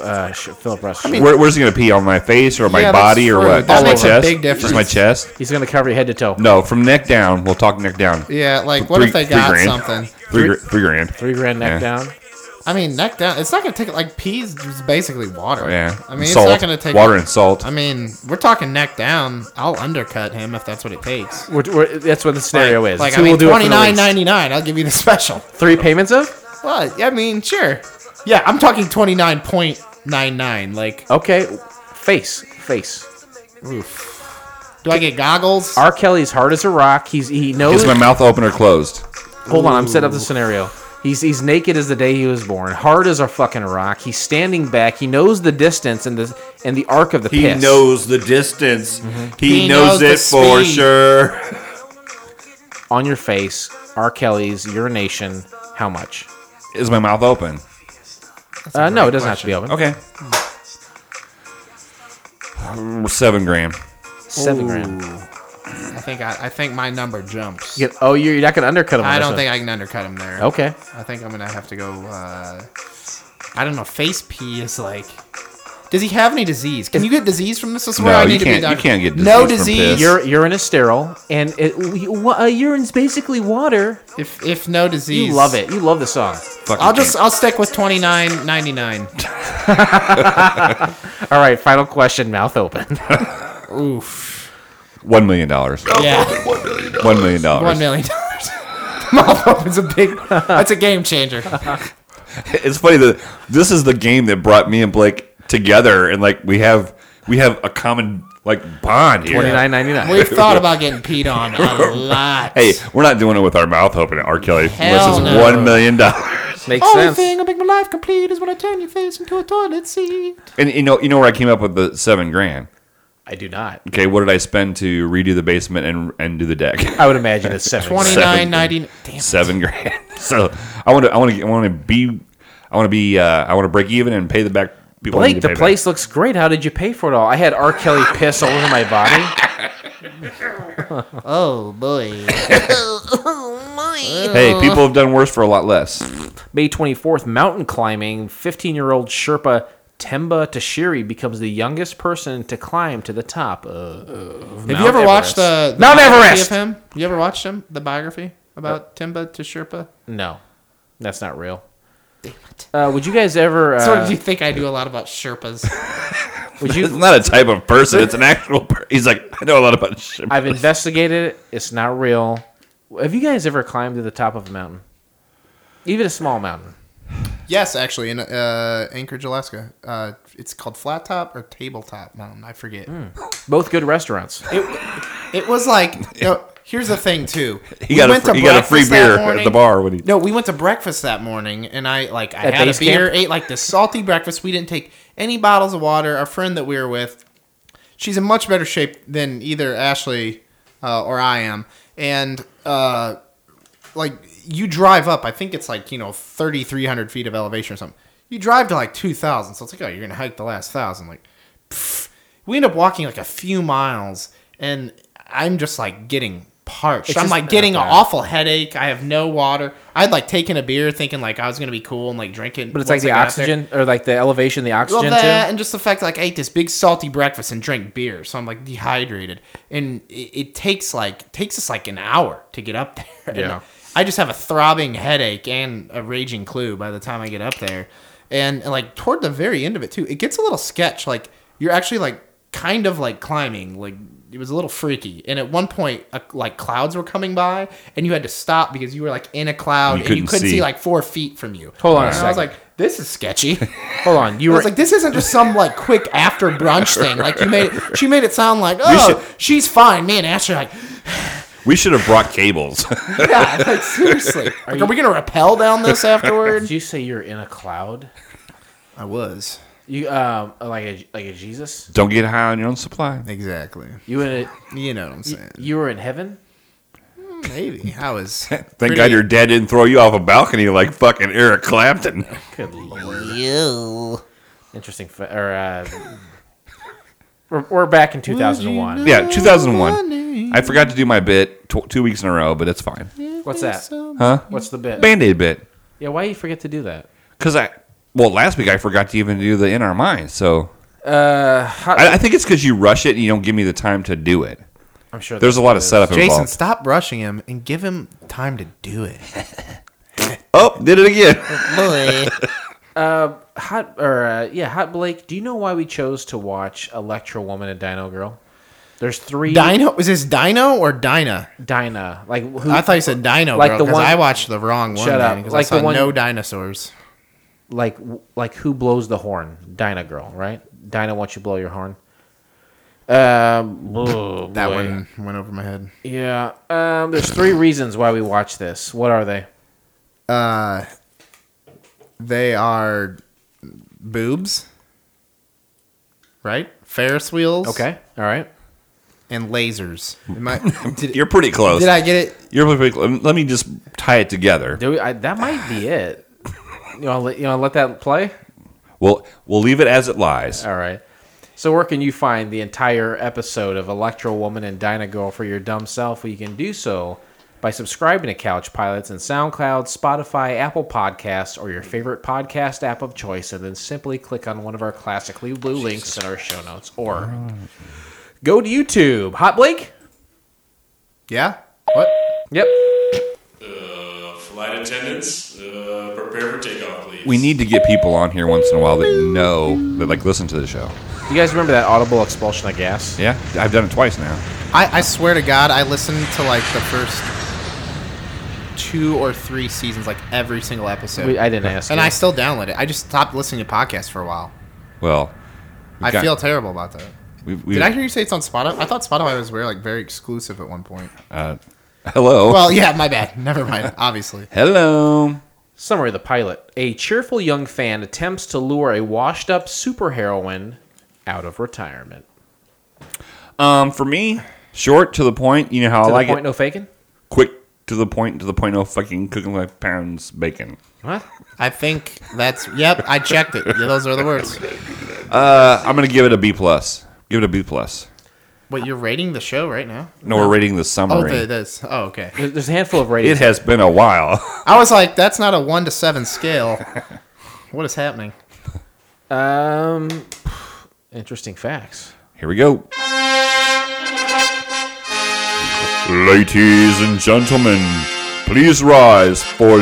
uh, Philip Rush. Where, where's he gonna pee on my face or my Yeah, that's body or true. what? That Just my makes a chest. big Just difference. my chest. He's going to cover you head to toe. No, from neck down. We'll talk neck down. Yeah, like what Three- if they three got grand. something? Three, gr- three grand. Three grand neck Yeah. down. I mean, neck down. It's not gonna take like peas. Is basically water. Yeah. I mean, Salt. it's not gonna take Water and salt. I mean, we're talking neck down. I'll undercut him if that's what it takes. We're, we're, that's what the scenario like, is. Like It's I who mean, will do it for the twenty nine least. ninety nine. I'll give you the <laughs> special. Three payments of? Well, I mean, sure. Yeah, I'm talking twenty nine point nine nine. Like, Okay. Face. Face. do I get goggles? R. Kelly's hard as a rock. He's he knows. Is my mouth open or closed? Hold on, I'm setting up the scenario. He's he's naked as the day he was born, hard as a fucking rock. He's standing back. He knows the distance and the and the arc of the He piss. knows the distance. Mm-hmm. He, He knows, knows the it for speed. sure. on your face. R. Kelly's urination. How much? Is my mouth open? Uh, no, it doesn't have to be open. Okay. Seven grand. Seven grand. I think I, I think my number jumps. You get- oh, you're, you're not gonna undercut him. on I this don't one. think I can undercut him there. Okay. I think I'm gonna have to go. Uh, I don't know. Face P is like. Does he have any disease? Can you get disease from this? This is where No, I you need to be. can't- you doctor. can't get disease no disease from disease. piss. Your urine is sterile, and it, uh, urine's basically water. If if no disease, You love it. You love the song. Fucking I'll just I'll stick with twenty nine ninety nine. <laughs> All right, final question. Mouth open. <laughs> Oof. one million dollars. Yeah. One million dollars. One million dollars. <laughs> Mouth open's a big. That's a game changer. It's funny that this is the game that brought me and Blake together, and like we have we have a common like bond here. Twenty nine ninety nine. We've <laughs> thought about getting peed on a lot. Hey, we're not doing it with our mouth open at R. Kelly. Hell this is no. one million dollars. <laughs> Makes Only sense. thing will make my life complete is when I turn your face into a toilet seat. And you know, you know where I came up with the seven grand. I do not. Okay, what did I spend to redo the basement and and do the deck? I would imagine it's seven. Twenty Seven. nine ninety. Damn. it. Seven grand. <laughs> So I want to I want to I want to be I want to be uh, I want to break even and pay the back people. I need Blake, to the pay place looks great. How did you pay for it all? I had R. Kelly piss all over my body. <laughs> Oh boy. Back. <laughs> Hey, people have done worse for a lot less. May 24th, mountain climbing. 15 year old Sherpa Temba Tsheri becomes the youngest person to climb to the top of. Have you ever watched the, the Mount biography Everest? of him? You ever watched him? The biography about uh, Temba to Sherpa? No, that's not real. Uh, would you guys ever? <laughs> Uh, so do you think I do a lot about Sherpas? <laughs> would It's not a type of person. It's an actual. Per- He's like I know a lot about shit. I've investigated it. It's not real. Have you guys ever climbed to the top of a mountain? Even a small mountain. yes, actually, in uh, Anchorage, Alaska. Uh, it's called Flat Top or Tabletop Mountain. I forget. Both good restaurants. It was like. <laughs> You know, here's the thing too. <laughs> He got a fr- he got a free breakfast that beer at the bar when he. No, we went to breakfast that morning, and I like I At had a base beer, camp? ate like this salty breakfast. We didn't take any bottles of water. Our friend that we were with, she's in much better shape than either Ashley uh, or I am, and uh, like you drive up. I think it's like you know thirty three hundred feet of elevation or something. You drive to like two thousand, so it's like oh you're gonna hike the last thousand. Like pff. we end up walking like a few miles, and I'm just like getting parched. It's I'm just- like getting an awful headache. I have no water. I'd like taken a beer thinking like I was gonna be cool and like drinking. But it's like the I got there. oxygen or like the elevation, the Well, oxygen that too. and just the fact that like I ate this big salty breakfast and drank beer, so I'm like dehydrated, and it, it takes like takes us like an hour to get up <laughs> there. And Yeah. I just have a throbbing headache and a raging clue by the time I get up there, and, like toward the very end of it too, it gets a little sketch. Like you're actually like kind of like climbing, like it was a little freaky. And at one point, uh, like clouds were coming by, and you had to stop because you were like in a cloud You and you couldn't couldn't see. see. like four feet from you. Hold on a And I was second. like, this is sketchy. <laughs> Hold on, you I were was like, this isn't just some like quick after brunch thing. Like you made it, she made it sound like, oh, she's fine. Me and Ashley are like, We should have brought cables. <laughs> yeah, like seriously. Like, are we gonna rappel down this <laughs> afterward? Did you say you're in a cloud? I was You um like a like a Jesus? Don't get high on your own supply. exactly. You in a You know what I'm saying? you were in heaven? Maybe I was. <laughs> Thank God your dad didn't throw you off a balcony like fucking Eric Clapton. <laughs> Good lord. You. Interesting. Fa- or uh, we're, we're back in 2001. Yeah, 2001. I forgot to do my bit tw- two weeks in a row, but it's fine. What's that? Huh? What's the bit? Band Aid bit. Yeah, why you forget to do that? Because I, well, last week I forgot to even do the In Our Minds. So Uh, how, I, I think it's because you rush it and you don't give me the time to do it. I'm sure There's a lot of setup Jason, involved. stop rushing him and give him time to do it. <laughs> <laughs> Oh, did it again. <laughs> Uh, hot or uh, yeah, hot Blake. Do you know why we chose to watch Electra Woman and Dino Girl? There's three Dino was this Dino or Dinah? Dinah. Like who, I thought you said Dino Like girl the because one- I watched the wrong one. Shut up. Because Like I saw the one- no dinosaurs. Like like who blows the horn? Dinah Girl, right? Dinah, won't you blow your horn? Um, oh, <laughs> That boy. one went over my head. Yeah. Um, there's three reasons why we watch this. What are they? Uh, they are boobs, right? Ferris wheels. Okay. All right. And lasers. Am I, <laughs> did, You're pretty close. did I get it? You're pretty close. Let me just tie it together. Do we, I, that might be it. You want to let, you wanna let that play? We'll we'll leave it as it lies. All right. So where can you find the entire episode of Electra Woman and Dyna Girl for your dumb self? Well, you can do so by subscribing to Couch Pilots and SoundCloud, Spotify, Apple Podcasts, or your favorite podcast app of choice, and then simply click on one of our classically blue links in our show notes. Or go to YouTube. Hot Blake? Yeah. What? Yep. Uh, Flight attendants, uh, prepare for takeoff, please. We need to get people on here once in a while that know that like listen to the show. You guys remember that audible expulsion of gas? Yeah, I've done it twice now. I, I swear to God, I listened to like the first two or three seasons, like every single episode. We- I didn't ask and you. I still download it. I just stopped listening to podcasts for a while. Well, I got- feel terrible about that. We've, we've, Did I hear you say it's on Spotify? I thought Spotify was very like very exclusive at one point. Uh, hello. Well, yeah, my bad. Never mind. <laughs> Obviously. hello. Summary of the pilot. A cheerful young fan attempts to lure a washed up superheroine out of retirement. Um, for me, short to the point. You know how To I the like point, it. no faking. Quick to the point. To the point. No fucking cooking like pounds bacon. What? I think that's. Yep, I checked it. Yeah, those are the words. Uh, I'm gonna give it a B plus. Give it a B plus. What you're rating the show right now? No, we're rating the Oh, summary. the, this. Oh, okay. There- There's a handful of ratings. it has been a while. I was like, that's not a one to seven scale. What is happening? Um, interesting facts. Here we go. Ladies and gentlemen, please rise for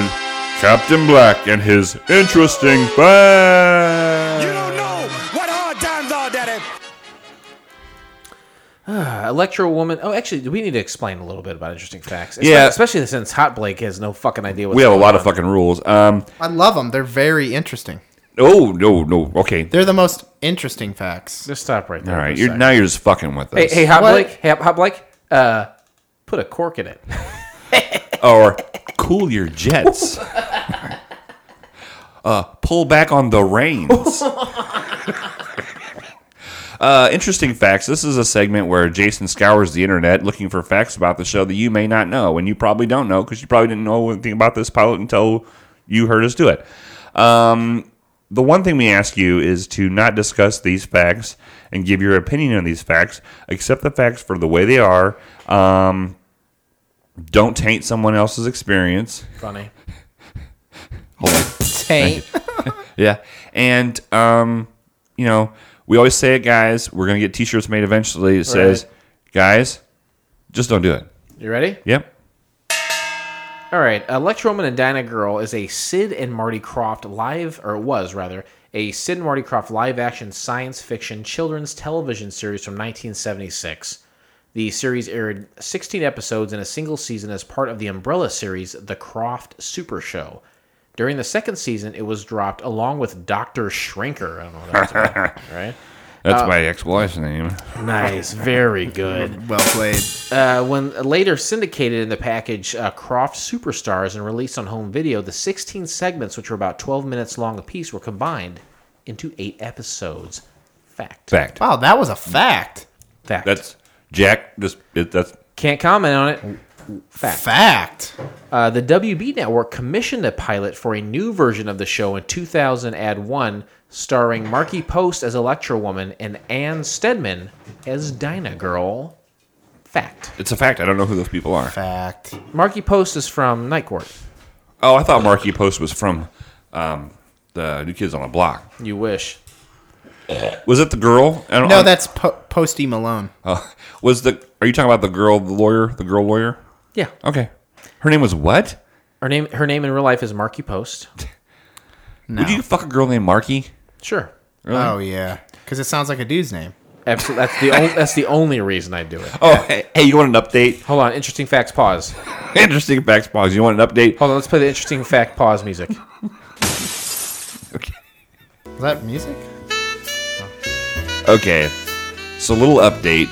Captain Black and his interesting facts. <sighs> Electra Woman. Oh, actually, do we need to explain a little bit about interesting facts? Yeah. especially since Hot Blake has no fucking idea. What's We have a going lot of fucking rules. Um. I love them. They're very interesting. Oh no no. Okay. They're the most interesting facts. Just stop right there. All for right. a You're now you're just fucking with us. Hey, hey, Hot What? Blake. Hey, Hot Blake. Uh, put a cork in it. <laughs> or cool your jets. <laughs> uh, pull back on the reins. <laughs> uh, interesting facts. This is a segment where Jason scours the internet looking for facts about the show that you may not know, and you probably don't know because you probably didn't know anything about this pilot until you heard us do it. Um, the one thing we ask you is to not discuss these facts and give your opinion on these facts. Accept the facts for the way they are. Um, don't taint someone else's experience. Funny. Hold on. <laughs> Taint. <laughs> Yeah. And, um, you know, we always say it, guys. We're going to get t shirts made eventually. It says, guys, just don't do it. You ready? Yep. All right. Electra Woman and Dyna Girl is a Sid and Marty Krofft live, or it was rather, a Sid and Marty Krofft live action science fiction children's television series from 1976. The series aired 16 episodes in a single season as part of the umbrella series The Krofft Supershow. During the second season, it was dropped along with Dr. Shrinker. I don't know what that's about, <laughs> right? That's Uh, my ex wife's name. Nice. Very good. <laughs> Well played. Uh, when later syndicated in the package uh, Krofft Superstars and released on home video, the 16 segments, which were about 12 minutes long apiece, were combined into eight episodes. Fact. Fact. Wow, that was a fact. Fact. That's Jack. Just it, that's Can't comment on it. Fact. Fact. Uh, the WB network commissioned a pilot for a new version of the show in 2000 Ad 1, starring Markie Post as Electra Woman and Anne Stedman as Dyna Girl. Fact. it's a fact. I don't know who those people are. Fact. Markie Post is from Night Court. Oh, I thought Markie Post was from um, the New Kids on the Block. You wish. Was it the girl? I don't, No, I- that's po- Posty Malone. Oh, was the? Are you talking about the girl, the lawyer, the girl lawyer? Yeah. Okay. Her name was what? Her name her name in real life is Markie Post. <laughs> Would you fuck a girl named Markie? Sure. Really? Oh yeah, because it sounds like a dude's name. Absolutely. That's the only, that's the only reason I do it. Oh, hey, hey, you want an update? Hold on. Interesting facts. Pause. <laughs> Interesting facts pause. You want an update? Hold on. Let's play the interesting fact pause music. <laughs> okay. Is that music? Okay. So, a little update.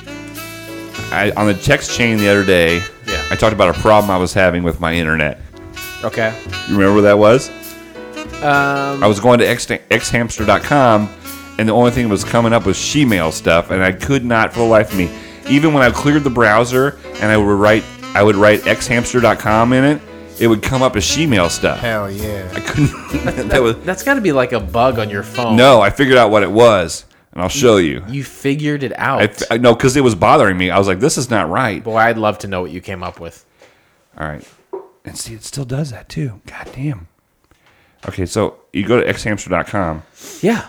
I on the text chain the other day. Yeah. I talked about a problem I was having with my internet. Okay. You remember what that was? Um, I was going to x, xhamster.com, and the only thing that was coming up was shemale stuff, and I could not for the life of me. Even when I cleared the browser and I would write, I would write xhamster.com in it, it would come up as shemale stuff. Hell yeah. I couldn't. <laughs> that was that's got to be like a bug on your phone. no. I figured out what it was, and I'll show you. You figured it out. I, I know because it was bothering me. I was like, "This is not right." Boy, I'd love to know what you came up with. All right, and see, it still does that too. God damn. Okay, so you go to xhamster.com. Yeah.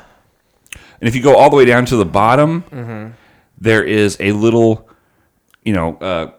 And if you go all the way down to the bottom, Mhm. there is a little, you know, uh,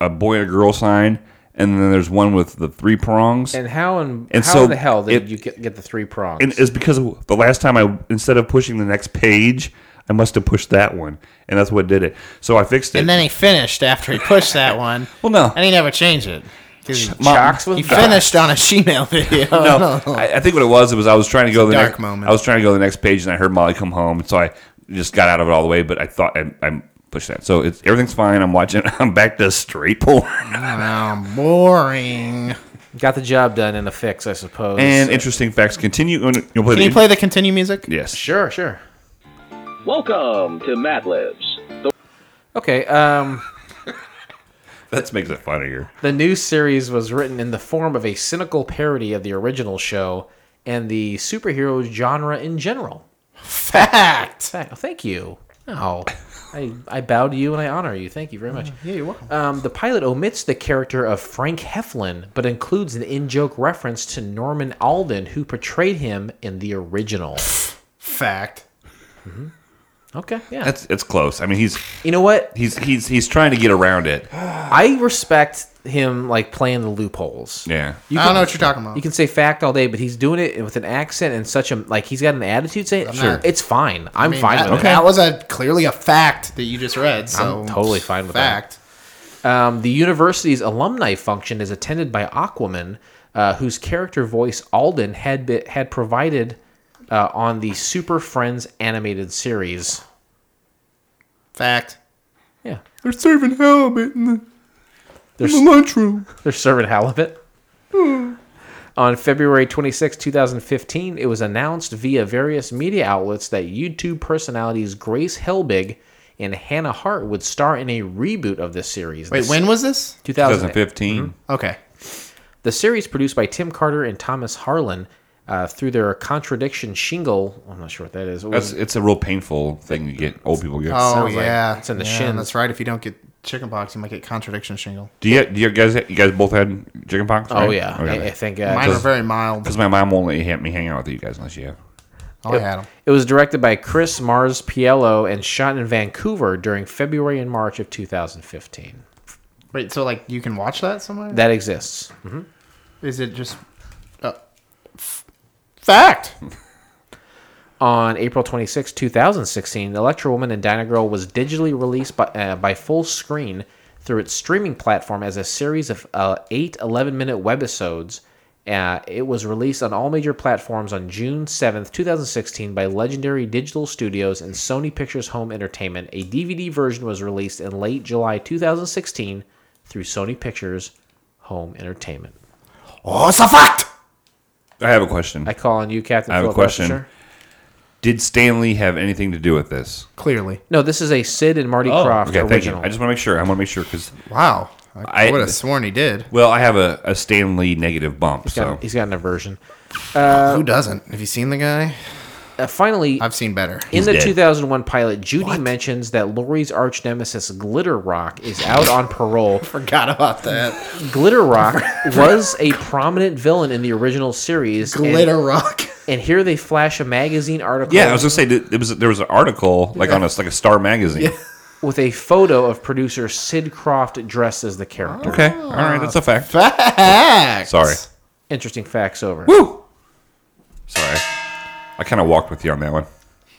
a boy and a girl sign, and then there's one with the three prongs. And how and, And how so the hell did it- you get, get the three prongs? And it's because of the last time I, instead of pushing the next page, I must have pushed that one, and that's what did it. So I fixed it. And then he finished after he pushed that <laughs> one. well, no, and he never changed it. 'Cause he, Chocks with he finished on a Gmail video. <laughs> no, <laughs> I, I think what it was, it was I was trying to go to the dark next, moment. I was trying to go to the next page, and I heard Molly come home, so I just got out of it all the way. But I thought I, I pushed that, so it's everything's fine. I'm watching. <laughs> I'm back to straight porn. <laughs> Oh, boring. Got the job done in a fix, I suppose. And interesting facts continue. You'll play Can the you play the continue music? Yes. Sure, sure. Welcome to Mad Libs. The Okay. Um, That makes it funnier. the new series was written in the form of a cynical parody of the original show and the superhero genre in general. Fact. Fact. Oh, thank you. Oh, I, I bow to you and I honor you. Thank you very much. Yeah, you're welcome. Um, the pilot omits the character of Frank Heflin, but includes an in-joke reference to Norman Alden, who portrayed him in the original. Fact. Okay, yeah. That's it's close. I mean, he's you know what? he's he's he's trying to get around it. <sighs> I respect him like playing the loopholes. Yeah. You I don't know what you're talking about. You can say fact all day, but he's doing it with an accent and such a like he's got an attitude. Saying, sure, not- it's fine. I'm I mean, fine that, with it. Okay. That was a clearly a fact that you just read. So I'm totally fine with fact. that. Um, the university's alumni function is attended by Aquaman, uh, whose character voice Alden had be, had provided uh, on the Super Friends animated series. Fact. Yeah, They're serving halibut in the, They're in the lunchroom. <laughs> They're serving halibut. <sighs> On February 26, 2015, it was announced via various media outlets that YouTube personalities Grace Helbig and Hannah Hart would star in a reboot of this series. Wait, This- when was this? 2000 2015. Okay. The series, produced by Tim Carter and Thomas Harlan, uh, through their contradiction shingle. I'm not sure what that is. It That's was- it's a real painful thing to get old people get. Oh Sounds like yeah, it's in the yeah, shins. That's right. If you don't get chickenpox, you might get contradiction shingle. Do you, do you guys you guys both had chicken pox? oh yeah, I, I think uh, Mine were very mild. Because my mom won't let you- me hang out with you guys unless you have. Oh, I had them. It was directed by Chris Marrs Piliero and shot in Vancouver during February and March of 2015. Wait, so like you can watch that somewhere? That exists. Is it just uh, f- fact? On April 26, 2016, Electra Woman and Dyna Girl was digitally released by, uh, by Fullscreen through its streaming platform as a series of uh, eight 11 minute webisodes. Uh, it was released on all major platforms on June 7th, 2016 by Legendary Digital Studios and Sony Pictures Home Entertainment. A DVD version was released in late July 2016 through Sony Pictures Home Entertainment. Oh, it's a fact. I have a question. I call on you, Captain I have a Philip question. Rafferty. Did Stan Lee have anything to do with this? Clearly. No, this is a Sid and Marty oh, Krofft okay, thank you. original. I just want to make sure. I want to make sure because Wow. I, I- would have sworn he did. well, I have a, a Stanley negative bump. He's got, So he's got an aversion. Who doesn't? Have you seen the guy? Uh, finally, I've seen better. in the dead. 2001 pilot, Judy mentions that Lori's arch nemesis Glitter Rock is out on parole. <laughs> Forgot about that. Glitter Rock was a prominent villain in the original series. and- Glitter Rock. And, here they flash a magazine article yeah, I was gonna say it was there was an article like on a like a Star magazine. with a photo of producer Sid Krofft dressed as the character. Okay, all right, that's a fact. Fact. Sorry, Interesting facts over. woo. Sorry, I kind of walked with you on that one,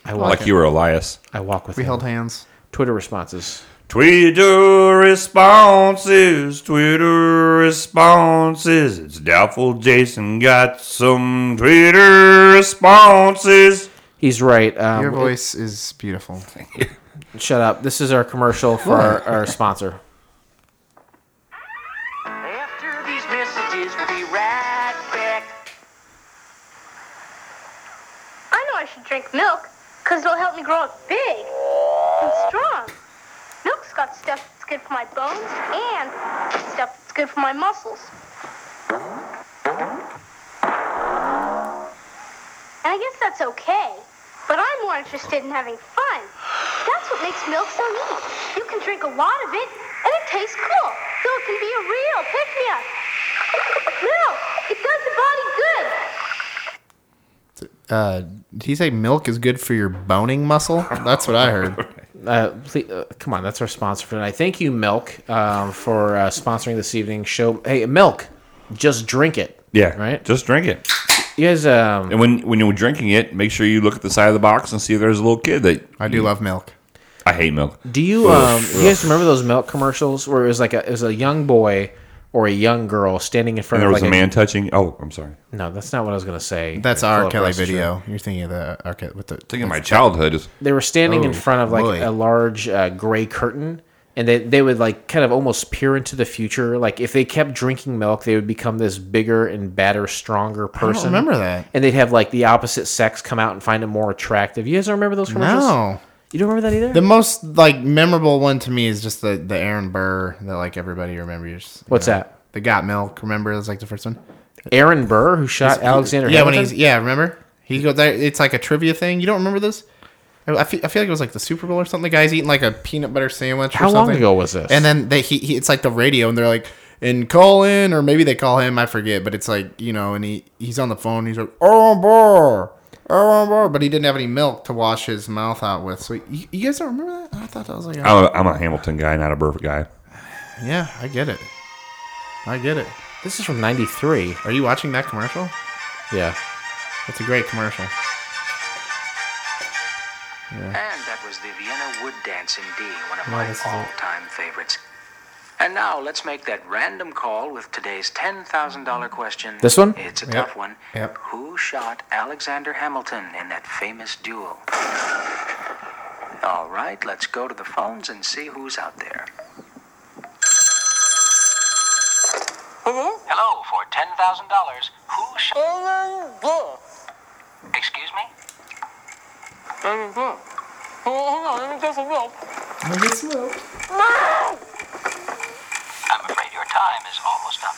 I walk, like you were Elias. I walk with We him. held hands. Twitter responses. Twitter responses, Twitter responses. It's doubtful Jason got some Twitter responses. He's right. Um, Your voice is beautiful. Shut up. This is our commercial for our, our sponsor. Milk because it'll help me grow up big and strong. Milk's got stuff that's good for my bones and stuff that's good for my muscles. And I guess that's okay. But I'm more interested in having fun. That's what makes milk so neat. You can drink a lot of it, and it tastes cool. So it can be a real pick-me-up. Milk! It does the body good. Uh, did he say milk is good for your boning muscle? That's what I heard. <laughs> Uh, please, uh, come on, that's our sponsor for tonight. Thank you, Milk, um, for uh, sponsoring this evening's show. Hey, Milk, just drink it. Yeah, Right? Just drink it. You guys, um, And when when you're drinking it, make sure you look at the side of the box and see if there's a little kid that I do love milk. I hate milk. do you um, you guys remember those milk commercials where it was like a, it was a young boy or a young girl standing in And front there of was like a man touching. Oh, I'm sorry. No, that's not what I was gonna say. That's our Kelly Rest is video. You're thinking of the our Kelly with the. Thinking of my childhood is They were standing in Oh, front of like boy. a large uh, gray curtain, and they they would like kind of almost peer into the future. Like if they kept drinking milk, they would become this bigger and badder, stronger I don't person. remember that. And they'd have like the opposite sex come out and find it more attractive. You guys remember those commercials? No. You don't remember that either? The most like memorable one to me is just the the Aaron Burr that like everybody remembers. you What's know. that? The Got Milk. Remember, it was like the first one. Aaron Burr, who shot He's- Alexander Yeah, when he's yeah, remember he goes there. It's like a trivia thing. You don't remember this? I I feel, I feel like it was like the Super Bowl or something. The guy's eating like a peanut butter sandwich. or How long something. ago was this? And then they he, he it's like the radio, and they're like, and call in, or maybe they call him. I forget, but it's like you know, and he he's on the phone. He's like, oh boy, oh boy, but he didn't have any milk to wash his mouth out with. So you, you guys don't remember that? I thought that was like, I'm a, I'm a Hamilton guy, not a Burr guy. yeah, I get it. I get it. This is from '93. Are you watching that commercial? Yeah. it's a great commercial. And that was the Vienna Wood Dance indeed, one of No, my all-time favorites. And now let's make that random call with today's $10,000 question. This one? It's a Yep. tough one. Yep. Who shot Alexander Hamilton in that famous duel? All right, let's go to the phones and see who's out there. Hello? Hello, for $10,000. Who shot... Excuse me? Oliver. Hold on, let me guess I'm afraid your time is almost up.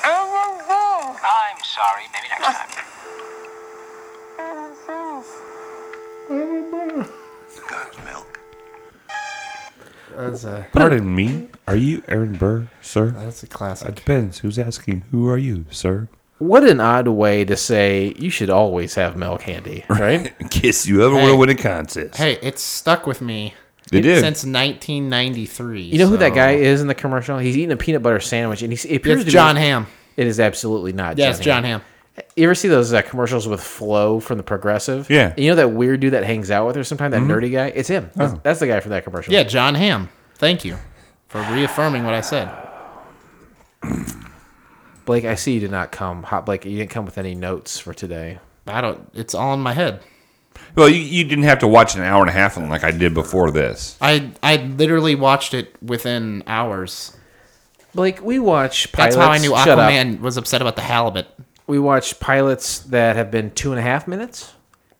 Mm-hmm. I'm sorry. Maybe next time. That's a Pardon me. Are you Aaron Burr, sir? That's a classic. It depends. Who's asking? Who are you, sir? What an odd way to say you should always have milk handy, right? <laughs> In case you ever want Hey. to win a contest. Hey, it's stuck with me. It did. since 1993. You know who that guy is in the commercial? He's eating a peanut butter sandwich, and he's it appears It's to be- Jon Hamm. It is absolutely not. Yeah, it's Jon Hamm. You ever see those uh, commercials with Flo from the Progressive? Yeah. And you know that weird dude that hangs out with her sometimes, that Mhm. nerdy guy? It's him. That's, Oh. that's the guy from that commercial. Yeah, Jon Hamm. Thank you for reaffirming what I said. Blake, I see you did not come. Hot Blake, you didn't come with any notes for today. I don't. It's all in my head. Well, you, you didn't have to watch an hour and a half of them like I did before this. I I literally watched it within hours. Blake, we watch pilots. That's how I knew Shut up. Aquaman was upset about the halibut. We watch pilots that have been two and a half minutes.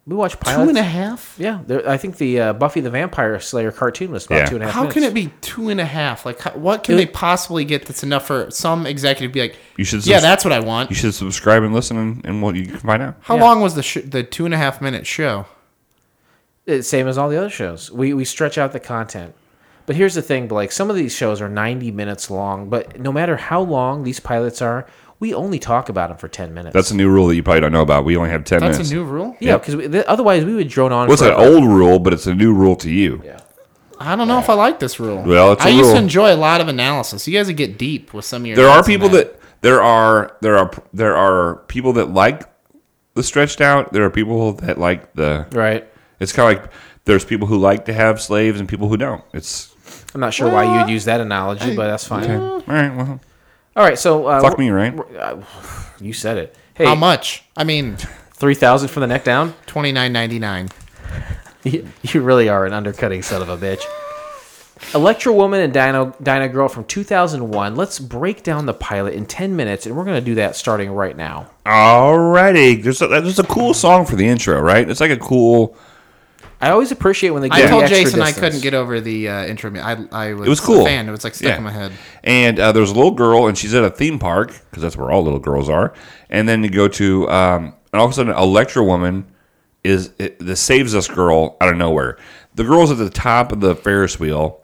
We watch pilots. and a half? Yeah, there- I think the uh, Buffy the Vampire Slayer cartoon was about two and a half. How minutes. can it be two and a half? Like, how, what can It- they possibly get that's enough for some executive to be like, You should. yeah, subs- that's what I want. You should subscribe and listen, and, and what you can find out. How long was the sh- the two and a half minute show? It's same as all the other shows. We we stretch out the content. But here's the thing, Blake. Some of these shows are 90 minutes long, but no matter how long these pilots are, we only talk about them for 10 minutes. That's a new rule that you probably don't know about. We only have ten That's minutes. a new rule. yeah, Yep. because otherwise we would drone on. Well, it's an forever. old rule, but it's a new rule to you. Yeah. I don't know if I like this rule. Well, it's a I used rule. to enjoy a lot of analysis. You guys would get deep with some of your. There are notes on people that there are there are there are people that like the stretched out. There are people that like the right. It's kind of like there's people who like to have slaves and people who don't. It's I'm not sure why you would use that analogy, but that's fine. Okay. All right. Well, All right. So uh, Fuck me, right? uh, you said it. Hey, How much? I mean, three thousand from the neck down. Twenty nine ninety nine. <laughs> You, you really are an undercutting son of a bitch. Electra Woman and Dino, Dino Girl from 2001. Let's break down the pilot in 10 minutes, and we're going to do that starting right now. alrighty. There's a, there's a cool song for the intro, right? It's like a cool. I always appreciate when they I give told the extra Jason I couldn't get over the uh, intro. I I was, It was cool. a fan. It was like stuck Yeah. in my head. And uh, there's a little girl, and she's at a theme park because that's where all little girls are. And then you go to, um, and all of a sudden, Electra Woman is it, the saves us girl out of nowhere. The girl's at the top of the Ferris wheel.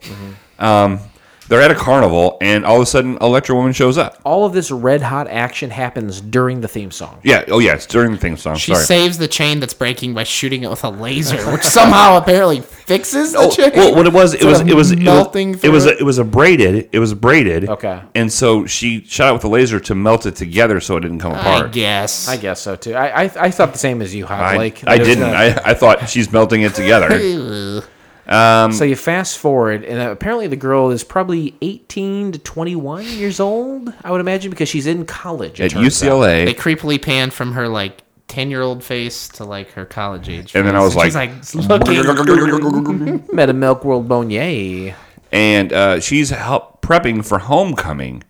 Um, they're at a carnival, and all of a sudden, Electra Woman shows up. All of this red hot action happens during the theme song. Yeah. Oh, yeah. It's during the theme song. She Sorry. saves the chain that's breaking by shooting it with a laser, which somehow <laughs> apparently fixes the Oh, chain. well, what it was, it Instead was, of it was, it was, melting. it was, through a, it was a braided, it was braided. Okay. And so she shot it with a laser to melt it together so it didn't come apart. I guess. I guess so too. I I, I thought the same as you, Hot I, Blake. I That didn't. gonna- I, I thought she's melting it together. <laughs> Um, so you fast forward, and apparently the girl is probably 18 to 21 years old, I would imagine, because she's in college. At turns out. UCLA. They creepily pan from her like ten year old face to like her college age. And then I face. was She's like- looking. <laughs> Met a Milk World Bonier. and uh, she's help prepping for homecoming,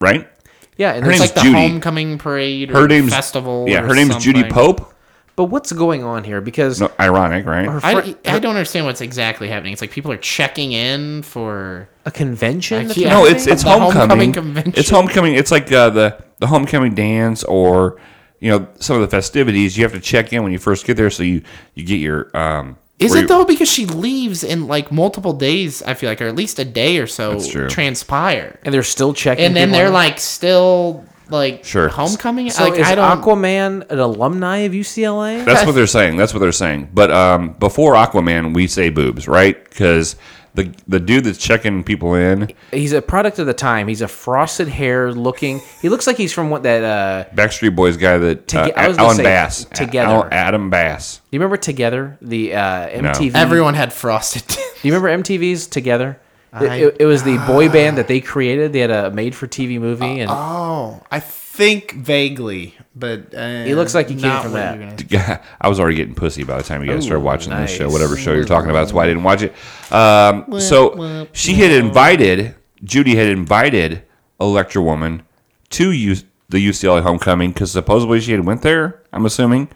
right? Yeah, and her it's name's like the Judy. homecoming parade or Her name's festival. Yeah, or her name's Judy. Pope. But what's going on here? Because No, ironic, right? her I, I don't understand what's exactly happening. It's like people are checking in for a convention. Like, yeah. no, it's it's The homecoming. homecoming convention. It's homecoming. It's like uh, the the homecoming dance, or you know, some of the festivities. You have to check in when you first get there, so you you get your. Um, Is where it you- though? Because she leaves in like multiple days. I feel like, or at least a day or so, transpire, and they're still checking. and then they're in? like still like Sure. homecoming. So like is I don't. Aquaman an alumni of UCLA? That's what they're saying. That's what they're saying. But um, before Aquaman, we say boobs, right? Because the the dude that's checking people in, He's a product of the time. He's a frosted hair looking. He looks like he's from what that. uh Backstreet Boys guy that Toge- uh, I was gonna Alan say Bass, Together. Al- Adam Bass. You remember Together, the uh, MTV? Everyone had frosted. Do you remember MTV's Together? It, I- it- it was the boy band that they created. They had a made-for-TV movie, and oh, I think vaguely, but uh, He looks like he came not from that. you're <laughs> I was already getting pussy by the time you guys Ooh, started watching this show, whatever show you're talking about. That's why I didn't watch it. Um, so she had invited Judy had invited Electra Woman to U- the UCLA homecoming because supposedly she had went there. I'm assuming,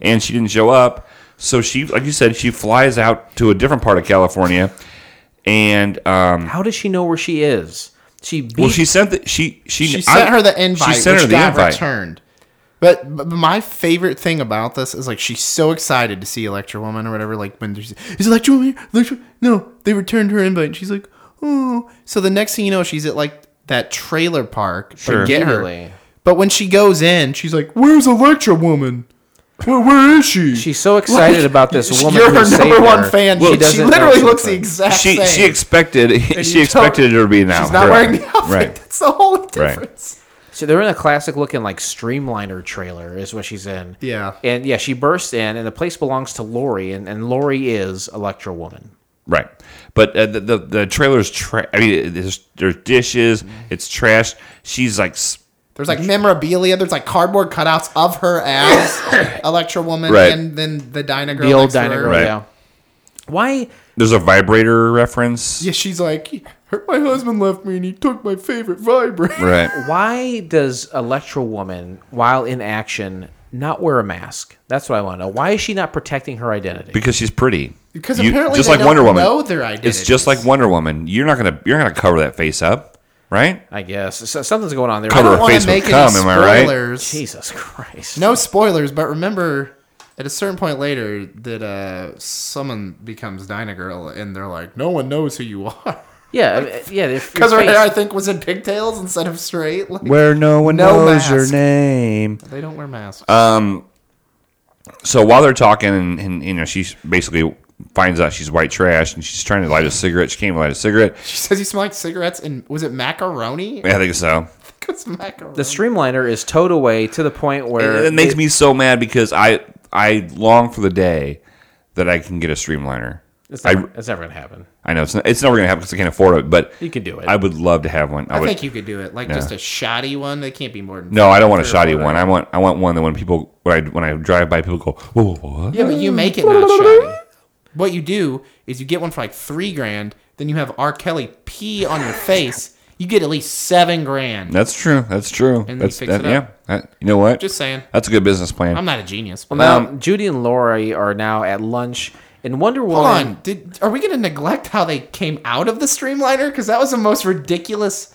and she didn't show up. So she, like you said, she flies out to a different part of California, and um, how does she know where she is? She beat, well, she sent the she she She I- sent her the invite, She sent which her the got invite. returned. But, but my favorite thing about this is like she's so excited to see Electra Woman or whatever. Like when there's is Electra Woman here? Electra? No, they returned her invite. And she's like, oh. So the next thing you know, she's at like that trailer park Sure. get her. But when she goes in, she's like, "Where's Electra Woman? Where, where is she?" She's so excited about this <laughs> woman You're her number one her, fan. she she, literally looks looks the exact she same. she expected And she expected her to be now. She's not wearing the outfit. Right. That's the whole difference. So they're in a classic looking like streamliner trailer is what she's in. Yeah. And yeah, she bursts in and the place belongs to Lori and, and Lori is Electra Woman. Right, but uh, the, the the trailer's tra- I mean, there's there's dishes, it's trash. She's like, s- There's like memorabilia. There's like cardboard cutouts of her as <coughs> Electra Woman, Right. and then the Dinah girl. The old next to Dinah her. girl, Right. yeah. Why there's a vibrator reference. Yeah, she's like, my husband left me and he took my favorite vibrator. Right. <laughs> why does Electra Woman, while in action, not wear a mask? That's what I want to know. Why is she not protecting her identity? Because she's pretty. Because apparently they don't know their It's just like Wonder Woman. You're not gonna you're not gonna cover that face up, right? I guess so, something's going on there. Cover I her don't wanna face with make any cum, am I right? Jesus Christ. No spoilers, but remember, at a certain point later, that uh, someone becomes Dinah girl, and they're like, no one knows who you are. Yeah, I mean, yeah. <laughs> Because her hair, I think, was in pigtails instead of straight. Like, Where no one no knows your name. They don't wear masks. Um. So while they're talking, and, and you know, she's basically finds out she's white trash, and she's trying to light a cigarette. She can't even light a cigarette. She says you smell like cigarettes, and was it macaroni? I think so. <laughs> It's macaroni. The streamliner is towed away to the point where it, it makes they- me so mad because I I long for the day that I can get a streamliner. It's I, never, it's never gonna happen. I know it's, not, it's never going to happen because I can't afford it, but You can do it. I would love to have one. I, would, think you could do it, like Yeah. just a shoddy one. They can't be more than. No, I don't want a shoddy four one. I want I want one that when people when I when I drive by, people go, "Whoa, what?" Yeah, but you make it <laughs> not shoddy. What you do is you get one for like three grand, then you have R. Kelly pee on your face. You get at least seven grand. That's true. That's true. And you That's fix that, it up. yeah. That- you know what? Just saying. That's a good business plan. I'm not a genius. Well, But now Um, Judy and Lori are now at lunch, and Wonder Woman. hold on, did are we going to neglect how they came out of the streamliner? Because that was the most ridiculous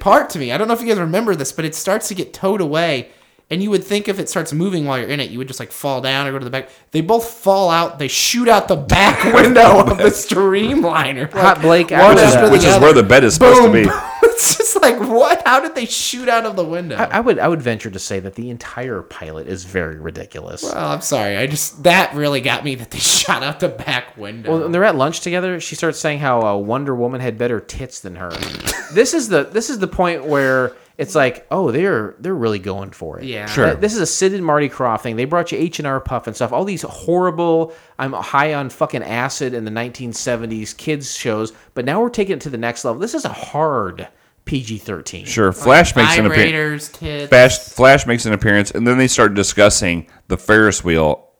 part to me. I don't know if you guys remember this, but it starts to get towed away. And you would think if it starts moving while you're in it, you would just like fall down or go to the back. They both fall out. They shoot out the back <laughs> window of the streamliner. Hot Blake, one after after that- the which is other. where the bed is supposed Boom, to be. <laughs> It's just like what? How did they shoot out of the window? I, I would I would venture to say that the entire pilot is very ridiculous. well, I'm sorry. I just that really got me that they <laughs> shot out the back window. Well, when they're at lunch together, she starts saying how uh, Wonder Woman had better tits than her. this is the this is the point where it's like, oh, they're they're really going for it. Yeah. Sure. This is a Sid and Marty Krofft thing. They brought you H.R. Pufnstuf. All these horrible, I'm high on fucking acid in the 1970s kids shows, but now we're taking it to the next level. This is a hard PG-13. Sure, Flash makes an appearance. vibrators. Flash, Flash makes an appearance, and then they start discussing the Ferris wheel,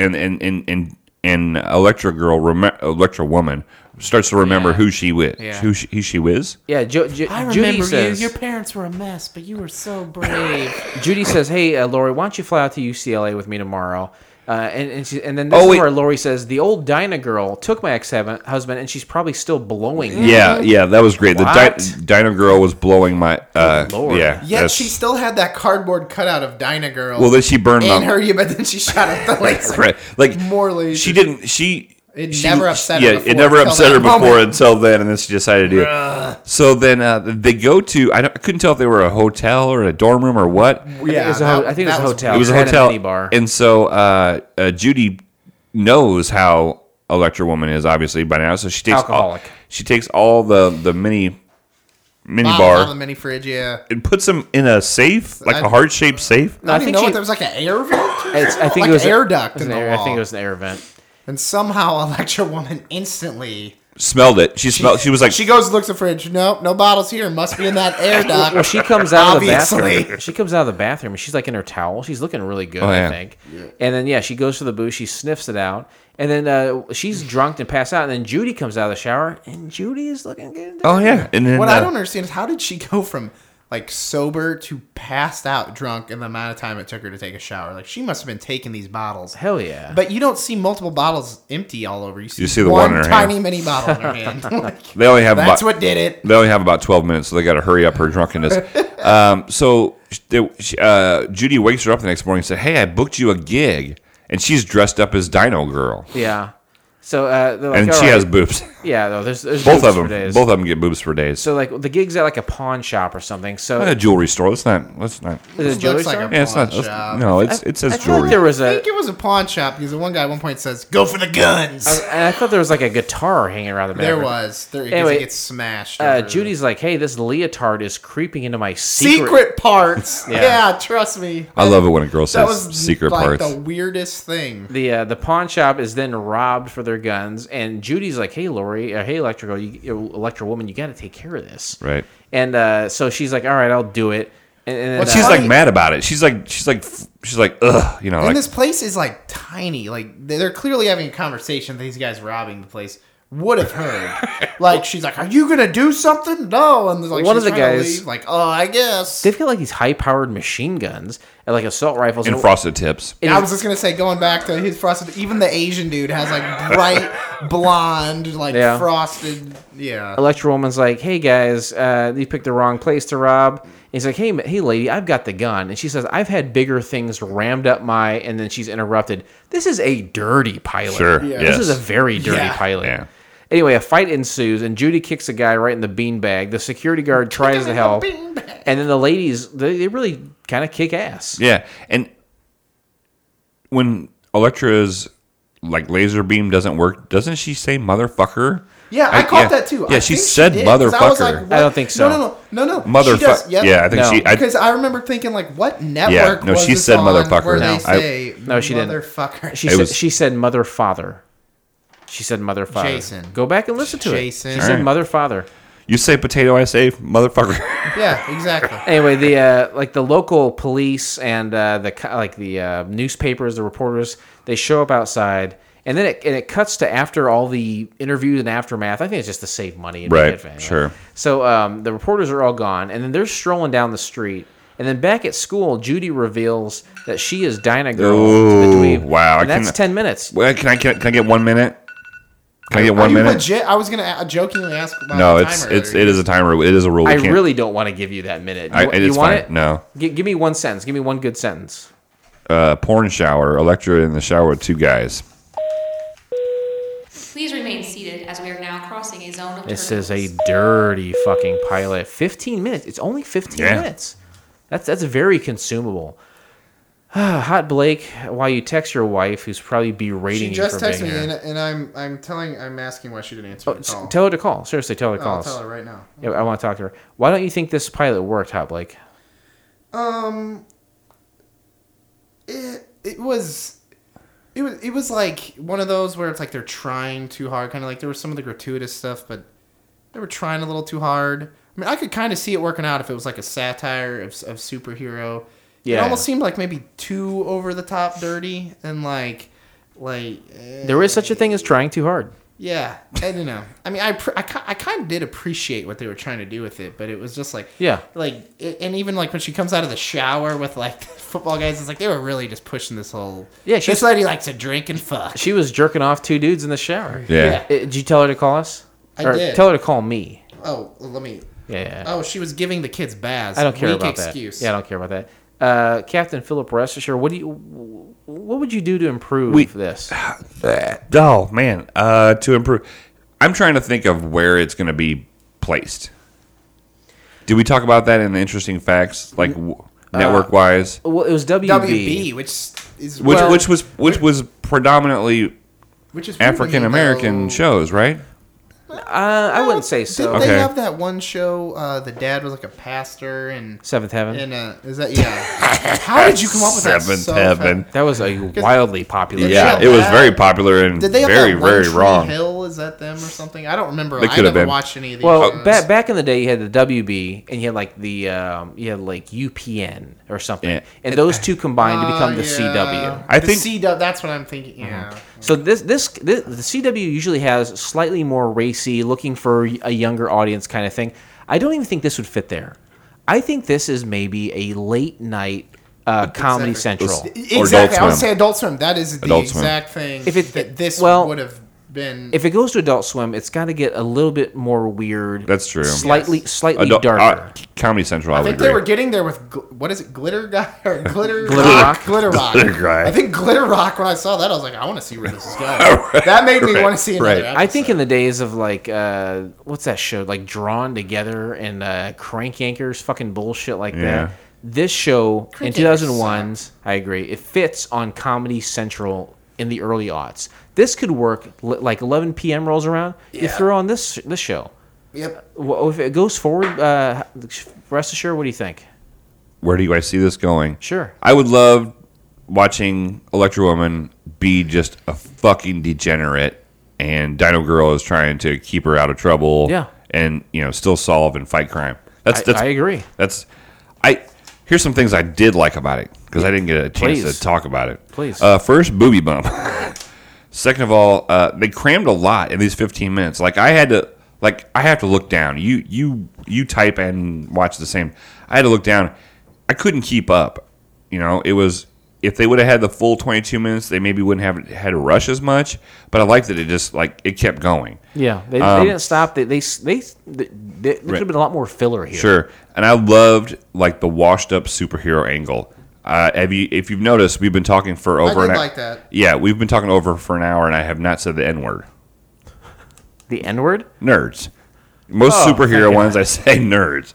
and and and and, and Electra Girl, rem- Electra Woman starts to remember Yeah. who she was. Yeah. Who she, who she was. Yeah, Ju- Ju- I Judy remember says. you. Your parents were a mess, but you were so <laughs> brave. Judy says, "Hey, uh, Lori, why don't you fly out to UCLA with me tomorrow?" Uh, and and, she, and then this Oh, is wait. where Lori says, "The old Dinah girl took my ex-husband, and she's probably still blowing." him." Yeah, yeah, that was great. The What? di- Dino Girl was blowing my. Uh, Lord. yeah, Yet that's- she still had that cardboard cutout of Dinah Girl. Well, then she burned in them. her, yeah, <laughs> but then she shot up the laser. Right. Like More laser. She didn't. She. It she- never upset her Yeah, before it never until upset her before moment. until then, and then she decided to do it. So then uh, they go to. I, don't, I couldn't tell if they were a hotel or a dorm room or what. I think it was a, ho- I think it was a hotel. It was a hotel. mini bar. And so uh, uh, Judy knows how Electra Woman is obviously by now. So she takes Alcoholic. All, she takes all the the mini mini Bottles bar on the mini fridge, yeah. and puts them in a safe, like a I- heart shaped safe. I didn't know what there was like an air vent. I think like it was an air duct it in an the air- I think it was an air vent. And somehow Electra Woman instantly Smelled it. She smelled. She was like, she goes and looks at the fridge. Nope, no bottles here. Must be in that air <laughs> duct. Well, she comes out of the bathroom. She comes out of the bathroom and she's like in her towel. She's looking really good, Oh, yeah. I think. And then yeah, she goes to the booth. She sniffs it out, and then uh, she's drunk and passed out. And then Judy comes out of the shower, and Judy is looking good. oh yeah. And then what uh, I don't understand is how did she go from like sober to passed out drunk in the amount of time it took her to take a shower? Like she must have been taking these bottles. Hell yeah. But you don't see multiple bottles empty all over. You see, You see the one in her tiny hand. mini bottle in her hand. <laughs> Like, They only have That's about, what did it. They only have about twelve minutes, so they got to hurry up her drunkenness. <laughs> um, so they, uh, Judy wakes her up the next morning and said, "Hey, I booked you a gig," and she's dressed up as Dino Girl, Yeah. So uh, they're like, and she right." has boobs. <laughs> Yeah, no, there's, there's both boobs of for them. days. Both of them get boobs for days. So like the gig's at like a pawn shop or something. So Not a jewelry store. Let's not. Let's not. Is it a jewelry store? Yeah, it's not. pawn let's- shop. no, it's it says I feel jewelry. like there was I a. think it was a pawn shop because the one guy at one point says, "Go for the guns." I, and I thought there was like a guitar hanging around the back. there bathroom. was. There, Anyway, it gets smashed. Uh. Judy's like, "Hey, this leotard is creeping into my secret." secret parts. <laughs> Yeah. yeah. trust me. I love it when a girl That says was secret like parts. the weirdest thing. The uh, the pawn shop is then robbed for their guns, and Judy's like, "Hey, Lori, uh, hey, Electrical, you, Electra woman, you got to take care of this." Right. And uh, so she's like, "All right, I'll do it." And, and then, But uh, she's like mad about it. She's like she's like she's like ugh, you know, and like this place is like tiny. Like they're clearly having a conversation. These guys robbing the place would have heard. <laughs> like she's like, "Are you gonna do something?" No, and like One she's of the guys- leave, like, "Oh, I guess." they've got like these high powered machine guns and like assault rifles and frosted tips. It I was just gonna say, going back to his frosted. Even the Asian dude has like bright <laughs> blonde, like Yeah. frosted. Yeah. Electra Woman's like, "Hey guys, uh, you picked the wrong place to rob." And he's like, "Hey, hey lady, I've got the gun." And she says, "I've had bigger things rammed up my." And then she's interrupted. This is a dirty pilot. Sure, This yes. is a very dirty Yeah. pilot. Yeah. Anyway, a fight ensues, and Judy kicks a guy right in the beanbag. The security guard tries to help, and then the ladies they, they really kind of kick ass. Yeah, and when Electra's like laser beam doesn't work, doesn't she say motherfucker? Yeah, I, caught that too. Yeah, I she think said did, 'cause I was motherfucker. like. I don't think so. No, no, no, no, no. Motherfuck- She does, yep. yeah, I think No. she. I, because I remember thinking like, what network? Yeah, no, was she this said on motherfucker. Where No, they I- say No, she didn't. motherfucker. She said was- she said mother father. She said mother father. Jason. Go back and listen to Jason. it. She said Alright. mother father. you say potato, I say motherfucker. <laughs> yeah, exactly. <laughs> anyway, the uh, like the local police and uh, the co- like the uh, newspapers, the reporters, they show up outside, and then it and it cuts to after all the interviews and aftermath. I think it's just to save money, and Right, get sure. So um, the reporters are all gone, and then they're strolling down the street. And then back at school, Judy reveals that she is Dyna Girl, Ooh, the dweeb. wow, I And that's can- ten minutes. Well, can I can, can I get one minute? Can I get Are one you minute? legit? I was gonna a- jokingly ask. About No, the it's timer it's earlier. it is a timer. It is a rule. We I can't- really don't want to give you that minute. I- You, it's want fine. it? No. Gi- give me one sentence. Give me one good sentence. uh, porn shower. Electra in the shower with two guys. Please remain seated as we are now crossing a zone of This is turbulence. a dirty fucking pilot. 15 minutes. It's only 15 Yeah. minutes. That's that's very consumable. <sighs> Hot Blake, while you text your wife, who's probably berating She you just for texted being me, here. and, and I'm I'm telling I'm asking why she didn't answer Oh, the call. tell her to call. Seriously, tell her to Oh, call I'll us. tell her right now. Yeah, I want to talk to her. Why don't you think this pilot worked, Hot Blake? Um, it it was, it was it was like one of those where it's like they're trying too hard. Kind of like there was some of the gratuitous stuff, but they were trying a little too hard. I mean, I could kind of see it working out if it was like a satire of, of superhero. It almost seemed like maybe too over the top, dirty, and like like. eh, There is such a thing as trying too hard. Yeah, I don't know. I mean, I pr- I, ki- I kind of did appreciate what they were trying to do with it, but it was just like Yeah. like it, and even like when she comes out of the shower with like <laughs> football guys, it's like they were really just pushing this whole Yeah, she This was- lady likes to drink and fuck. She was jerking off two dudes in the shower. Yeah. Uh, Did you tell her to call us? I Or did. Tell her to call me. Oh, let me. Yeah, yeah. Oh, she was giving the kids baths. I don't care Weak about excuse. that. Yeah, I don't care about that. Uh, Captain Philip Restisher, what do you, what would you do to improve We- this? <sighs> Oh man, uh, to improve, I'm trying to think of where it's going to be placed. Did we talk about that in the interesting facts, like w- network wise? Well, it was WB. WB, which is Which well, which was which was predominantly Which is weird to me, African American shows, right? Uh, I wouldn't say so. Didn't Okay. they have that one show? Uh, the dad was like a pastor, and Seventh Heaven. and uh, is that yeah? How did you come up with that? Seventh so Heaven. That was a wildly popular. Did they Yeah, have it was very popular and Did they have very that One very Tree wrong. Hill? Is that them or something? I don't remember. They I could have never been. watched any of these. Well, shows. back back in the day, you had the WB, and you had like the um, you had like UPN or something, Yeah. and those two combined to become the Uh, yeah. CW. I The think- CW. That's what I'm thinking. Yeah. So this, this this the CW usually has slightly more racy, looking for a younger audience kind of thing. I don't even think this would fit there. I think this is maybe a late night uh, Comedy Exactly. Central. Or Exactly. Adult I would say Adult Swim. That is the Adult Swim. exact thing. If it- that this well, would have been. If it goes to Adult Swim, it's got to get a little bit more weird. That's true. Slightly, slightly Adult- darker. uh, Comedy Central, I, I would think agree. they were getting there with gl- what is it, glitter guy or glitter Glitter Rock? glitter rock. Glitter guy. I think glitter rock. When I saw that, I was like, I want to see where this is going. <laughs> That made me Right, want to see another. right. I think in the days of like uh, what's that show like Drawn Together and uh, Crank Yankers, fucking bullshit like Yeah. that. This show Crank in Yankers 2001's, I agree, it fits on Comedy Central in the early aughts. This could work li- like 11 p.m. rolls around. You Yeah. throw on this this show. Yep. Well, if it goes forward, uh, rest assured, what do you think? Where do you I see this going? Sure. I would love watching Electra Woman be just a fucking degenerate, and Dino Girl is trying to keep her out of trouble. Yeah. and you know still solve and fight crime. That's I- that's I agree. That's I. Here's some things I did like about it because I didn't get a chance Please. to talk about it. Please. Uh, first, booby bump. <laughs> Second of all, uh, they crammed a lot in these 15 minutes. Like I had to, like I have to look down. You you you type and watch the same. I had to look down. I couldn't keep up. You know, it was if they would have had the full 22 minutes, they maybe wouldn't have had to rush as much. But I liked that it just like it kept going. Yeah, they, Um, they didn't stop. They they they, they, there could have been a lot more filler here. Sure, and I loved like the washed up superhero angle. Uh, have you, if you've noticed, we've been talking for over did an like that. Yeah, we've been talking over for an hour, and I have not said the n word. The N word. Nerds. Most Oh, superhero ones, I say nerds.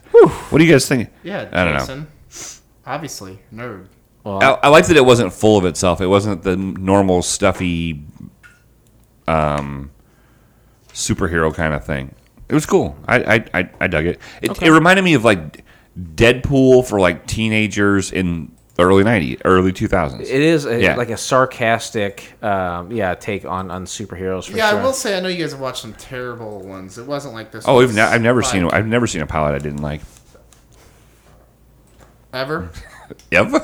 What do you guys think? Yeah, I don't know. Obviously, nerd. Well, I, I like that it wasn't full of itself. It wasn't the normal stuffy, um, superhero kind of thing. It was cool. I I, I, I dug it. It, Okay. it reminded me of like Deadpool for like teenagers in the early '90s, early 2000s. It is a, Yeah. like a sarcastic, um, yeah, take on on superheroes for yeah, sure. I will say I know you guys have watched some terrible ones. It wasn't like this. oh, was we've ne- I've never like- seen I've never seen a pilot I didn't like. <laughs> ever, Ever,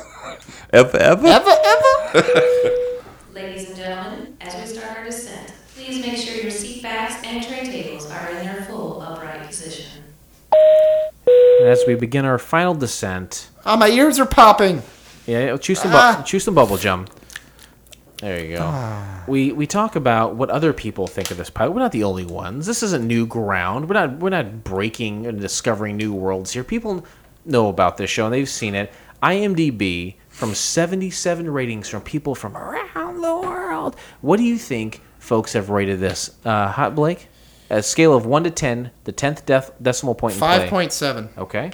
ever, ever. ever, ever. <laughs> Ladies and gentlemen, as we start our descent, please make sure your seat backs and tray tables are in their full upright position. And as we begin our final descent, Oh, my ears are popping. Yeah, chew some bu- Ah. chew some bubble gum. There you go. Ah. We we talk about what other people think of this pilot. We're not the only ones. This isn't new ground. We're not we're not breaking and discovering new worlds here. People know about this show and they've seen it. IMDb from 77 ratings from people from around the world. What do you think folks have rated this? Uh, Hot Blake, a scale of one to ten, the tenth def- decimal point. in Five play. point seven. Okay.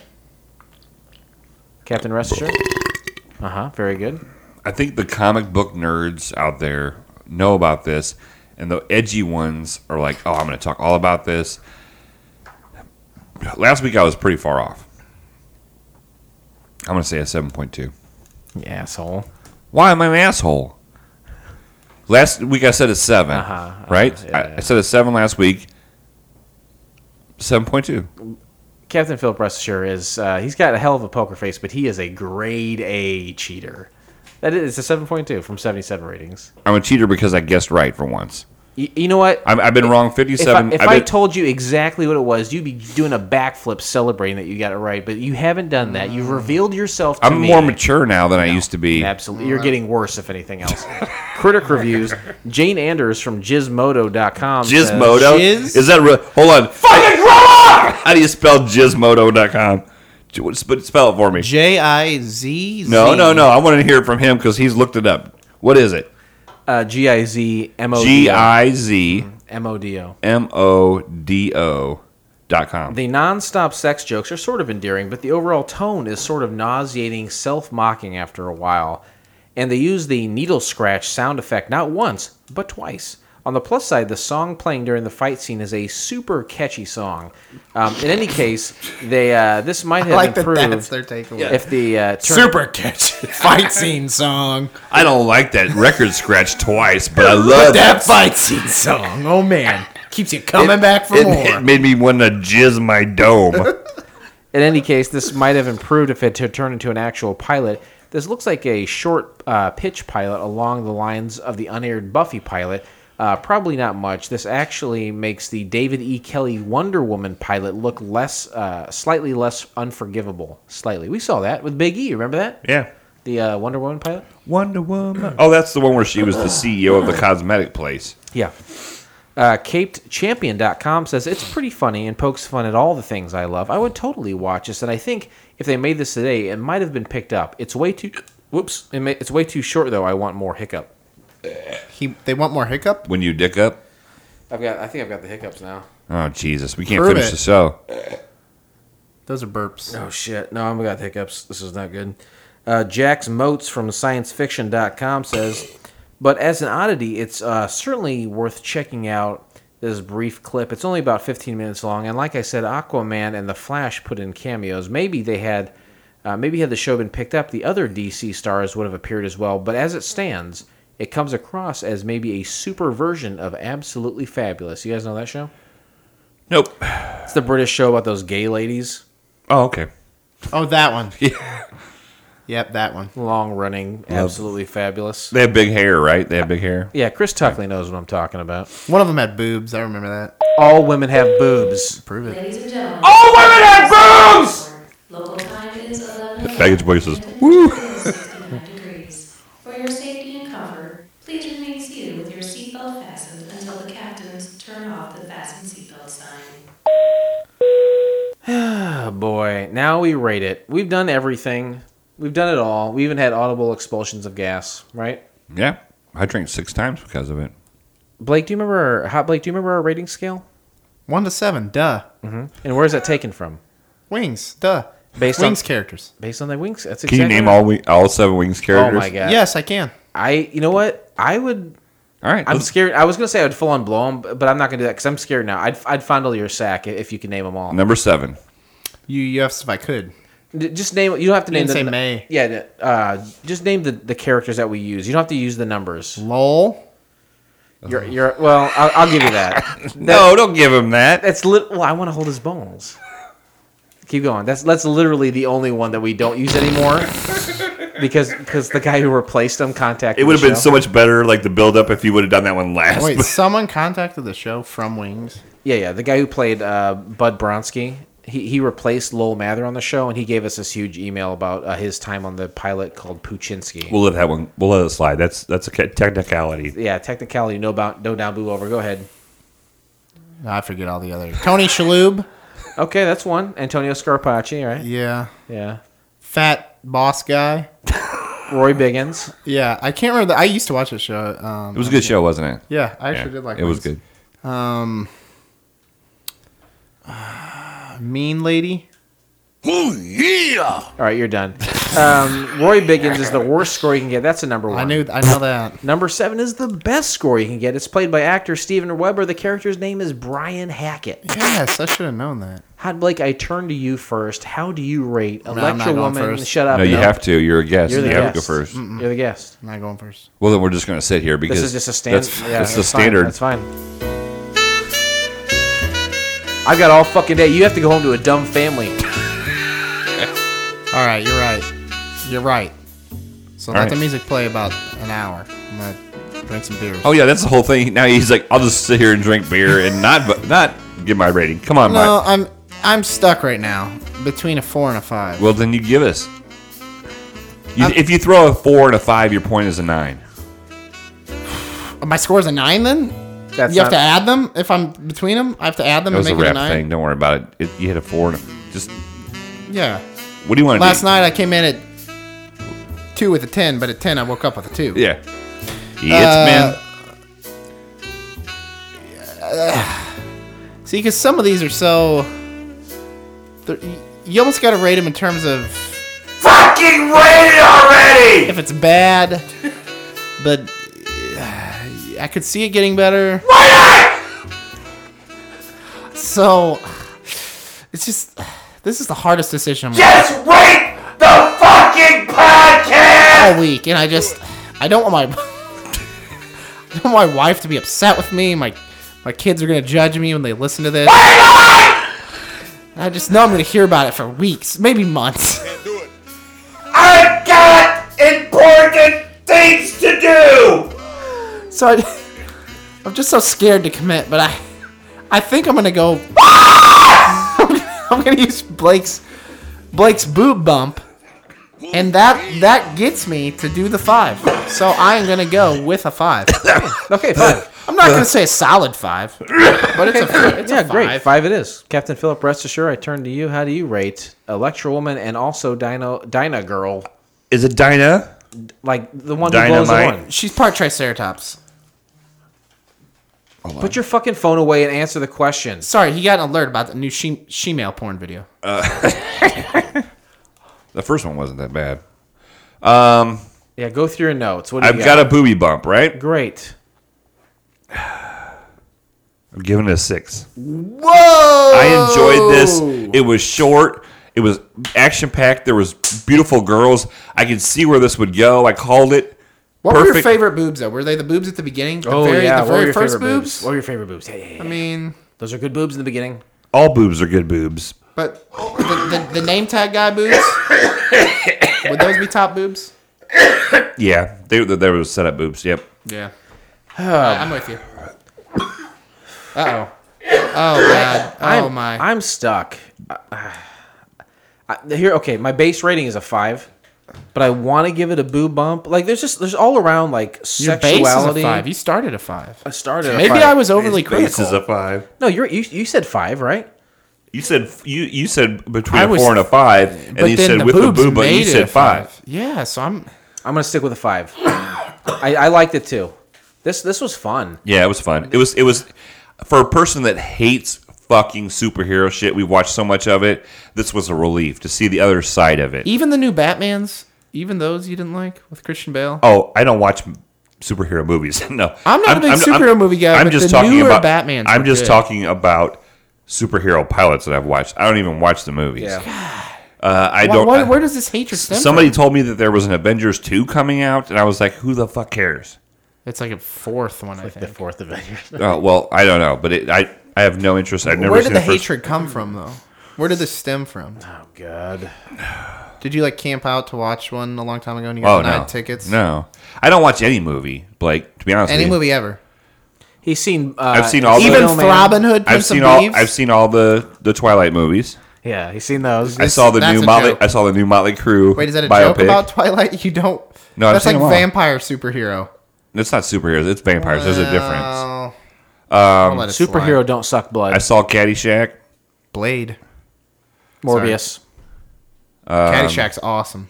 Captain Restiture. Uh huh. Very good. I think the comic book nerds out there know about this, and the edgy ones are like, "Oh, I'm going to talk all about this." Last week I was pretty far off. I'm going to say a 7.2. You asshole. Why am I an asshole? Last week I said a 7, Uh-huh, uh-huh, right? yeah, I, yeah. I said a 7 last week. 7.2. Captain Philip Restiture is uh, he's got a hell of a poker face, but he is a grade A cheater. That is a seven point two from seventy seven ratings. I'm a cheater because I guessed right for once. You, you know what? I'm, I've been wrong. If, I, Fifty-seven. if I've I told you exactly what it was, you'd be doing a backflip celebrating that you got it right. But you haven't done that. You've revealed yourself to I'm me. more mature now than I used to be. Absolutely. You're getting worse, if anything else. <laughs> Critic reviews. Jane Anders from Gizmodo.com. says- Gizmodo? Is that real? Hold on. Fucking grow up! How do you spell Gizmodo.com? Spell it for me. J I Z Z. No, no, no. I want to hear it from him because he's looked it up. What is it? Uh, G I Z M O D O. G I Z M O D O. M O D O dot com. The non-stop sex jokes are sort of endearing, but the overall tone is sort of nauseating, self-mocking after a while. And they use the needle scratch sound effect not once, but twice. On the plus side, the song playing during the fight scene is a super catchy song. Um, in any case, they uh, this might I have like that improved that's their takeaway. if the uh, turn- Super catchy <laughs> fight scene song. I don't like that record scratch twice, but I love But that fight scene song. Oh man, keeps you coming It- back for it, more. It made me want to jizz my dome. <laughs> <laughs> In any case, this might have improved if it had turned into an actual pilot. This looks like a short uh, pitch pilot along the lines of the unaired Buffy pilot. Uh, probably not much. This actually makes the David E. Kelley Wonder Woman pilot look less, uh, slightly less unforgivable. Slightly. We saw that with Big E. Remember that? yeah. The uh, Wonder Woman pilot. Wonder Woman. <clears throat> Oh, that's the one where she was the CEO of the cosmetic place. Yeah. Uh, CakedChampion.com says it's pretty funny and pokes fun at all the things I love. I would totally watch this, and I think if they made this today, it might have been picked up. It's way too. Whoops! It may, it's way too short though. I want more hiccup. He, they want more hiccup. When you dick up. I've got. I think I've got the hiccups now. Oh Jesus, we can't Prove finish it. the show. Those are burps. Oh shit! No, I've got the hiccups. This is not good. Uh, Jax Motes from ScienceFiction.com says, but as an oddity, it's uh, certainly worth checking out this brief clip. It's only about 15 minutes long, and like I said, Aquaman and the Flash put in cameos. Maybe they had, uh, maybe had the show been picked up, the other DC stars would have appeared as well. But as it stands, it comes across as maybe a super version of Absolutely Fabulous. You guys know that show? Nope. It's the British show about those gay ladies. Oh, okay. Oh, that one. <laughs> yeah. Yep, that one. Long running, absolutely fabulous. They have big hair, right? They have big hair. Yeah, Chris Tuckley knows what I'm talking about. One of them had boobs. I remember that. All women have boobs. Prove it. Ladies and gentlemen. All women have boobs! Local time is 11 Baggage voices. Woo! For your safety and comfort, please remain seated with your seatbelt fastened until the captains turn off the fasten seatbelt sign. Oh <sighs> boy, now we rate it. We've done everything. We've done it all. We even had audible expulsions of gas, right? Yeah, I drank six times because of it. Blake, do you remember our, Hot Blake? Do you remember our rating scale? One to seven. Duh. Mm-hmm. And where's that taken from? Wings. Duh. Based Wings on characters. Based on the wings. That's Can you name right. all wi- all seven wings characters? Oh my god. Yes, I can. I. You know what? I would. All right. I'm let's- scared. I was gonna say I'd full on blow them, but I'm not gonna do that because I'm scared now. I'd I'd fondle your sack if you can name them all. Number seven. You, you asked if I could. D- Just name. You don't have to You name. didn't the, say May. Yeah. Uh, just name the, the characters that we use. You don't have to use the numbers. Lol. You're. You're. Well, I'll, I'll give you that. <laughs> No, don't give him that. That's lit. Well, I want to hold his bones. Keep going. That's that's literally the only one that we don't use anymore. <laughs> <laughs> because because the guy who replaced him contacted. It would have been so much better, like the build up, if you would have done that one last. Wait, <laughs> someone contacted the show from Wings. Yeah, yeah. The guy who played uh, Budd Bronski, he, he replaced Lowell Mather on the show, and he gave us this huge email about uh, his time on the pilot called Puchinsky. we'll let that one. We'll let it slide. That's that's a technicality. yeah, technicality, no bound, no down, boo over. Go ahead. I forget all the other. Tony Shalhoub. Okay, that's one. Antonio Scarpacci, right? Yeah. Yeah. Fat boss guy. Roy Biggins. Yeah, I can't remember. The, I used to watch the show. Um, It was a good show, wasn't it? Yeah, I actually did like it. It was good. Um, uh, mean lady. Oh, yeah! All right, you're done. Um, Roy Biggins is the worst score you can get. That's a number one. I knew. I know that. Number seven is the best score you can get. It's played by actor Steven Weber. The character's name is Brian Hackett. Yes, I should have known that. Hot Blake, I turn to you first. How do you rate I'm Electra not Woman? first. Shut up. No, you have to. You're a guest. You're the you have to go guest. first. You're the guest. I'm not going first. Well, then we're just going to sit here because This is just a stand. That's, yeah, that's the fine. standard. That's fine. I've got all fucking day. You have to go home to a dumb family. All right, you're right. You're right. So All let the right. music play about an hour. I'm gonna Drink some beers. Oh yeah, that's the whole thing. Now he's like, I'll just sit here and drink beer and not not give my rating. Come on, No, Mike. I'm I'm stuck right now between a four and a five. Well, then you give us. You, I'm- if you throw a four and a five, your point is a nine. <sighs> My score's a nine then. That's you have not- to add them if I'm between them. I have to add them That and was a make it a rap nine. thing. Don't worry about it. it. You hit a four and a, just. Yeah. What do you want to Last do? night I came in at two with a ten, but at ten I woke up with a two. Yeah. It's Uh, man. <sighs> See, because some of these are so. You almost got to rate them in terms of. Fucking rate it already! If it's bad, but uh, I could see it getting better. Why not? So, it's just. This is the hardest decision I'm Just rate the fucking podcast! all week, and I just. I don't want my. <laughs> I don't want my wife to be upset with me. My my kids are gonna judge me when they listen to this. I just know I'm gonna hear about it for weeks, maybe months. <laughs> I've got important things to do! So I, I'm just so scared to commit, but I, I think I'm gonna go. <laughs> I'm gonna use Blake's, Blake's boob bump, and that that gets me to do the five. So I am gonna go with a five. <coughs> Okay, fine. I'm not gonna say a solid five, but it's a it's yeah, a five. great. Five it is. Captain Philip, rest assured, I turn to you. How do you rate Electra Woman and also Dino Dinah Girl? Is it Dinah? Like the one who blows the Dynamite. horn. She's part Triceratops. Put your fucking phone away and answer the question. Sorry, he got an alert about the new she she-male porn video. <laughs> The first one wasn't that bad. Um, Yeah, go through your notes. What do I've you got a booby bump, right? Great. <sighs> I'm giving it a six. Whoa! I enjoyed this. It was short. It was action packed. There was beautiful girls. I could see where this would go. I called it. What were your favorite boobs though? Were they the boobs at the beginning? The Oh very, yeah, the what were very your first favorite boobs. What were your favorite boobs? Yeah, yeah, yeah. I mean, Those are good boobs in the beginning. All boobs are good boobs. but the, the, the name tag guy boobs would those be top boobs? Yeah, they they, they were set up boobs. Yep. Yeah, I- I'm with you. Uh oh. Oh god. Oh I'm, my. I'm stuck. Uh, I, here, okay, my base rating is a five, but I want to give it a boob bump. Like, there's just there's all around like Your base is a five. You started a five. I started. a Maybe five. I was overly His base critical. is a five. No, you're you, you said five, right? You said you you said between I a was- four and a five, and but you then said the with the boobs boob, but you made it said a five. Yeah, so I'm. I'm gonna stick with a five. <coughs> I, I liked it too. This this was fun. Yeah, it was fun. It was it was for a person that hates fucking superhero shit. We watched so much of it. This was a relief to see the other side of it. Even the new Batman's, even those you didn't like with Christian Bale. Oh, I don't watch superhero movies. <laughs> no, I'm not a big superhero movie guy, I'm but just the talking newer about Batman. I'm just good. talking about superhero pilots that I've watched. I don't even watch the movies. Uh, I Why- don't. why- where does this hatred stem Somebody from? told me that there was an Avengers two coming out, and I was like, "Who the fuck cares?" It's like a fourth one, I think. The fourth Avengers. <laughs> Oh well, I don't know, but it, I I have no interest. I've never Where seen did the the first- hatred come from, though? Where did this stem from? Oh God. <sighs> Did you like camp out to watch one a long time ago and you got Oh denied no, tickets? No, I don't watch any movie. Like to be honest, Any with you. movie ever. He's seen. Uh, I've seen all Even the, Throbbing Hood, I've Prince seen of all. Thieves? I've seen all the the Twilight movies. Yeah, he's seen those. I saw the that's new a Motley. joke. I saw the new Mötley Crüe. Wait, is that a biopic. joke about Twilight? You don't. No, I've that's seen like them all. vampire superhero. It's not superheroes. It's vampires. There's a difference. Well, I'll Um, let it Superhero slide. don't suck blood. I saw Caddyshack. Blade. Morbius. Um, Caddyshack's awesome.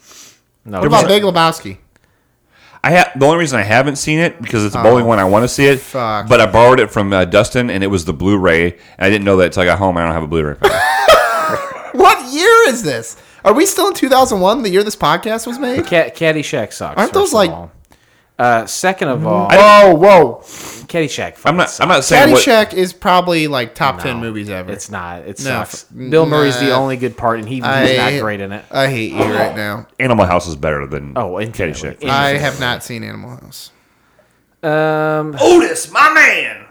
No, What about Big Lebowski? I ha- the only reason I haven't seen it because it's a only one I want to see it, fuck. but I borrowed it from uh, Dustin, and it was the Blu-ray. And I didn't know that until I got home. I don't have a Blu-ray. player. <laughs> What year is this? Are we still in 2001, the year this podcast was made? Cat Caddyshack sucks. Aren't those first of like- all. Uh, second of all, Whoa, whoa. Caddyshack. I'm not. fucking I'm not saying what. Caddyshack is probably like top 10 movies ever. It's not. It No, sucks. f- Bill Murray's the nah. only good part, and he, he's I- not great in it. I hate you right now. Animal House is better than Oh, infinitely. Caddyshack. I have not seen Animal House. Um, Otis, my man!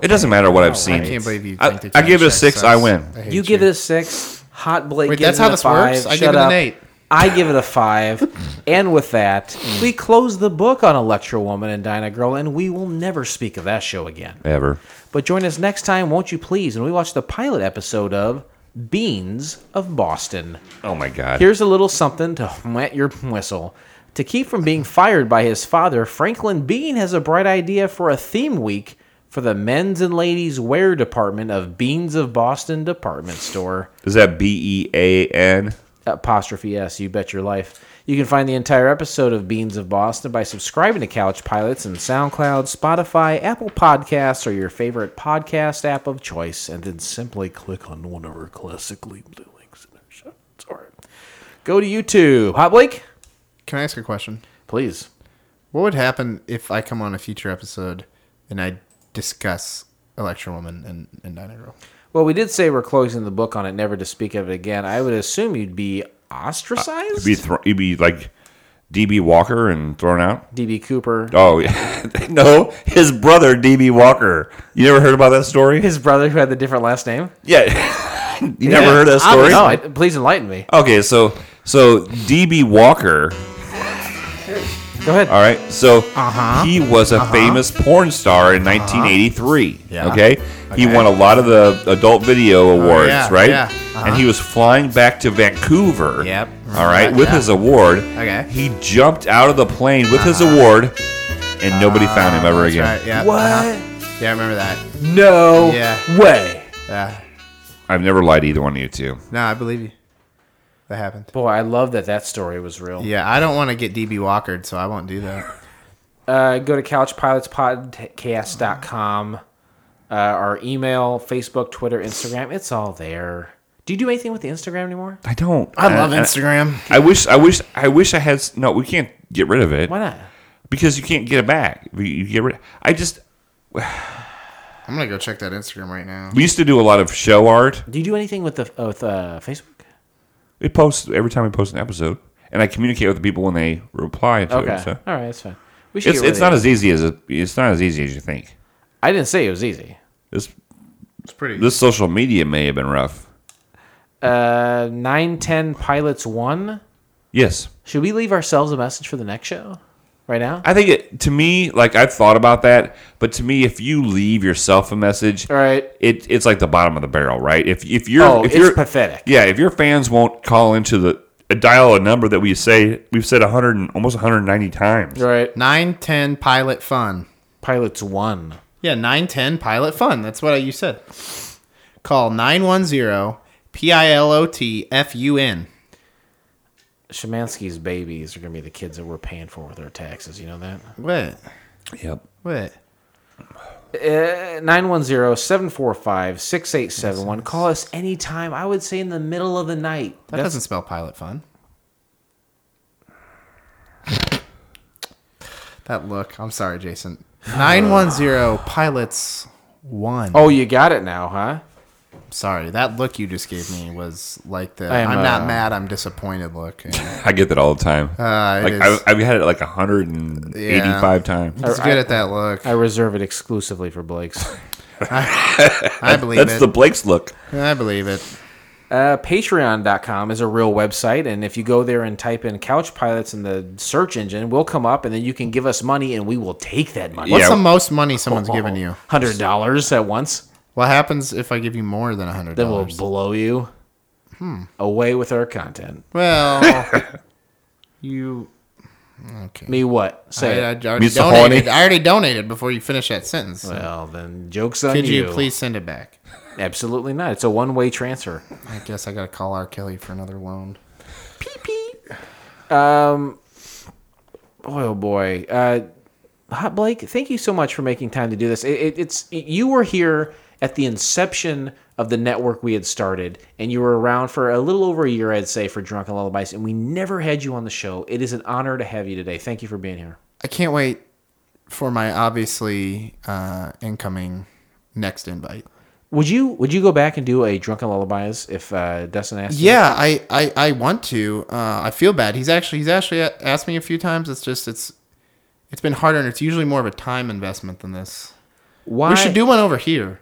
It doesn't matter what I've seen. I can't believe you I, think that I give it a Caddyshack six. sucks. I win. I hate you give it a six. Hot Blake. Wait, gives that's how a this five. works? I Shut give it an up. eight. I give it a five. and with that, we close the book on Electra Woman and Dyna Girl, and we will never speak of that show again. Ever. But join us next time, won't you please, when we watch the pilot episode of Beans of Boston. Oh my God. Here's a little something to wet your whistle. To keep from being fired by his father, Franklin Bean has a bright idea for a theme week for the men's and ladies wear department of Beans of Boston department store. Is that B E A N? Apostrophe S, you bet your life. You can find the entire episode of Beans of Boston by subscribing to Couch Pilots in SoundCloud, Spotify, Apple Podcasts, or your favorite podcast app of choice, and then simply click on one of our classically blue links in our show. Right. Go to YouTube. Hot Blake? Can I ask a question? Please. What would happen if I come on a future episode and I discuss Electra Woman and, and Dyna Girl? Well, we did say we're closing the book on it, never to speak of it again. I would assume you'd be uh, ostracized. You'd be, thro- you'd be like DB Walker and thrown out. DB Cooper. Oh yeah, <laughs> no, his brother DB Walker. You never heard about that story? His brother who had the different last name. Yeah, <laughs> you never heard that story? No, I, please enlighten me. Okay, so so DB Walker. Go ahead. All right, so Uh-huh. he was a Uh-huh. famous porn star in 1983. Yeah. Okay? he won a lot of the adult video awards, yeah, right? yeah. Uh-huh. And he was flying back to Vancouver. Yep. All right, with yeah. his award. Okay. He jumped out of the plane with his award, and nobody found him ever That's again. right, yeah. What? uh-huh. Yeah, I remember that. No Yeah. way. Yeah. I've never lied to either one of you two. No, I believe you. That happened. Boy, I love that that story was real. Yeah, I don't want to get DB Walkered, so I won't do that. <laughs> Uh, go to couchpilotspodcast.com. Uh, our email, Facebook, Twitter, Instagram. It's all there. Do you do anything with the Instagram anymore? I don't. I love And- Instagram. I wish. I wish. I wish I had. No, we can't get rid of it. Why not? Because you can't get it back. You you get rid. I just. <sighs> I'm gonna go check that Instagram right now. We used to do a lot of show art. Do you do anything with the uh, with uh, Facebook? We post every time we post an episode, and I communicate with the people when they reply to Okay. it. So. All right, that's fine. We should It's, get rid it's of not it. as easy as it, it's not as easy as you think. I didn't say it was easy. This It's pretty. this social media may have been rough. Uh, nine ten pilots one. Yes, Should we leave ourselves a message for the next show? Right now. I think it. To me, like I've thought about that, but to me, if you leave yourself a message, All right. it it's like the bottom of the barrel, right? If if you're Oh, if it's you're pathetic. Yeah, if your fans won't call into the uh, dial a number that we say we've said 100 and almost 190 times. Right. Nine ten pilot fun. Pilots one. Yeah, nine ten pilot fun. That's what you said. Call nine one zero P I L O T F U N. Shemansky's babies are gonna be the kids that we're paying for with our taxes. You know that. What? Yep. What? Uh, 910-745-6871. Call us anytime. I would say in the middle of the night. That That's- doesn't spell pilot fun. that look. I'm sorry, Jason. <sighs> Nine one zero pilots one. Oh, you got it now, huh? Sorry. That look you just gave me was like the I am, I'm not uh, mad. I'm disappointed look. <laughs> I get that all the time. Uh, it like is- I've, I've had it like 185 times. He's good at that look. I reserve it exclusively for Blake's. <laughs> I believe That's it. the Blake's look. I believe it. Uh, Patreon.com is a real website, and if you go there and type in Couch Pilots in the search engine, we'll come up, and then you can give us money, and we will take that money. What's the most money someone's given you? Hundred dollars at once. What happens if I give you more than a hundred Then we'll blow you Hmm. away with our content. Well, <laughs> you. Okay. Me what? Say I, I it. already donated. I already donated before you finish that sentence. Well, then jokes on you. Could you. you. please send it back? Absolutely not. It's a one-way transfer. I guess I gotta call R. Kelly for another loan. Um, boy, oh boy. Uh, Hot Blake, thank you so much for making time to do this. It, it, it's you were here at the inception of the network we had started, and you were around for a little over a year, I'd say, for Drunken Lullabies, and we never had you on the show. It is an honor to have you today. Thank you for being here. I can't wait for my obviously uh, incoming next invite. Would you Would you go back and do a Drunken Lullabies if uh, Dustin asked? you? Yeah, I, I, I want to. Uh, I feel bad. He's actually he's actually asked me a few times. It's just it's it's been harder, and it's usually more of a time investment than this. Why? We should do one over here.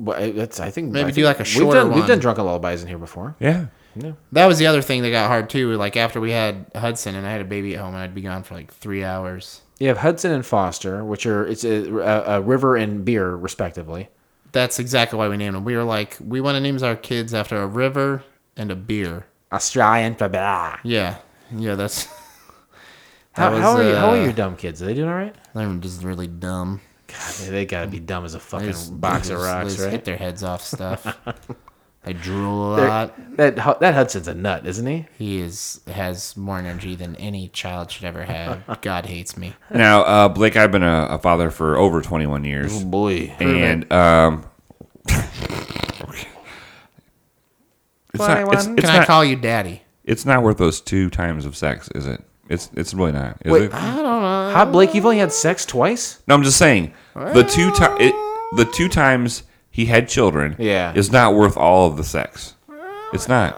Well, that's I think Maybe I do think like a we've shorter done, We've done Drunken Lullabies in here before. Yeah. Yeah. That was the other thing that got hard too. Like after we had Hudson and I had a baby at home, and I'd be gone for like three hours. You have Hudson and Foster, which are it's a, a, a river and beer, respectively. That's exactly why we named them. We were like, we want to name our kids after a river and a beer. Australian, blah. Yeah, yeah. That's How, that how, was, are you, how are uh, your dumb kids? Are they doing all right? They're just really dumb. God, they, they gotta be dumb as a fucking just- box they of just- they rocks, just right? Hit their heads off stuff. <laughs> they drool a They're- lot. That that Hudson's a nut, isn't he? He is has more energy than any child should ever have. <laughs> God hates me. Now, uh, Blake, I've been a, a father for over 21 years. Oh, boy. And um, it's not, it's, Can it's I not- call you daddy? It's not worth those two times of sex, is it? It's it's really not. Is Wait, it? I don't know. How Blake? You've only had sex twice. No, I'm just saying the two ti- it, the two times he had children, Yeah. is not worth all of the sex. It's not.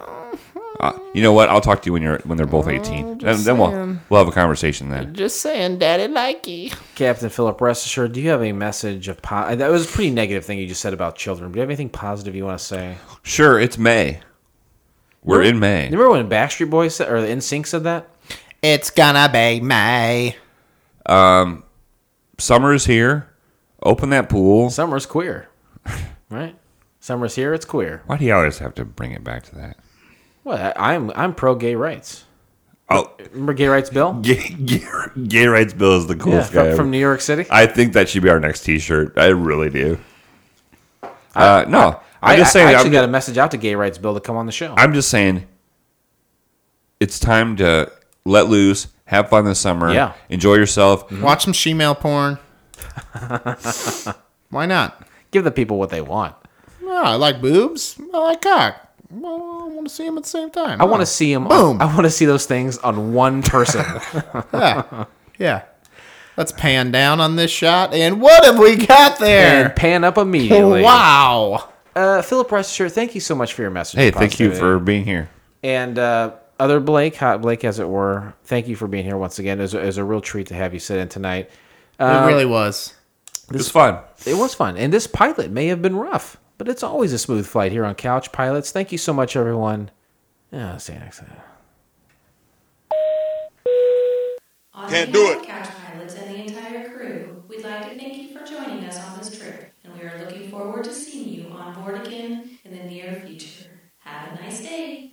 Uh, you know what? I'll talk to you when you're when they're both 18. Then, then we'll we'll have a conversation then. Just saying, daddy likey. Captain Philip, rest assured, do you have a message of po- that was a pretty negative thing you just said about children? Do you have anything positive you want to say? Sure, it's May. We're in May. Remember when Backstreet Boys said, or the NSYNC said that? It's gonna be May. Um, summer is here. Open that pool. Summer's queer, right? Summer's here. It's queer. Why do you always have to bring it back to that? Well, I, I'm I'm pro gay rights. Oh, Remember gay rights bill? gay, gay, gay rights bill is the Yeah, coolest from, guy ever. from New York City. I think that should be our next T-shirt. I really do. Uh, no, I, I'm just I- saying. I actually I'm, got a message out to gay rights bill to come on the show. I'm just saying. It's time to let loose, have fun this summer. Yeah. enjoy yourself. Watch some shemale porn. <laughs> Why not? Give the people what they want. Oh, I like boobs. I like cock. Well, I want to see them at the same time. I want to see them. Boom. I want to see those things on one person. <laughs> yeah. yeah. Let's pan down on this shot, and what have we got there? and pan up immediately. Wow. Uh, Philip Rescher, thank you so much for your message. Hey, thank you for being here. And uh, other Blake, hot Blake, as it were, thank you for being here once again. It was, a- it was a real treat to have you sit in tonight. It Uh, really was. It was fun. It was fun. And this pilot may have been rough, but it's always a smooth flight here on Couch Pilots. Thank you so much, everyone. Yeah, see you next time. Can't do it. Couch Pilots and the entire crew, we'd like to thank you for joining us on this trip, and we are looking forward to seeing you on board again in the near future. Have a nice day.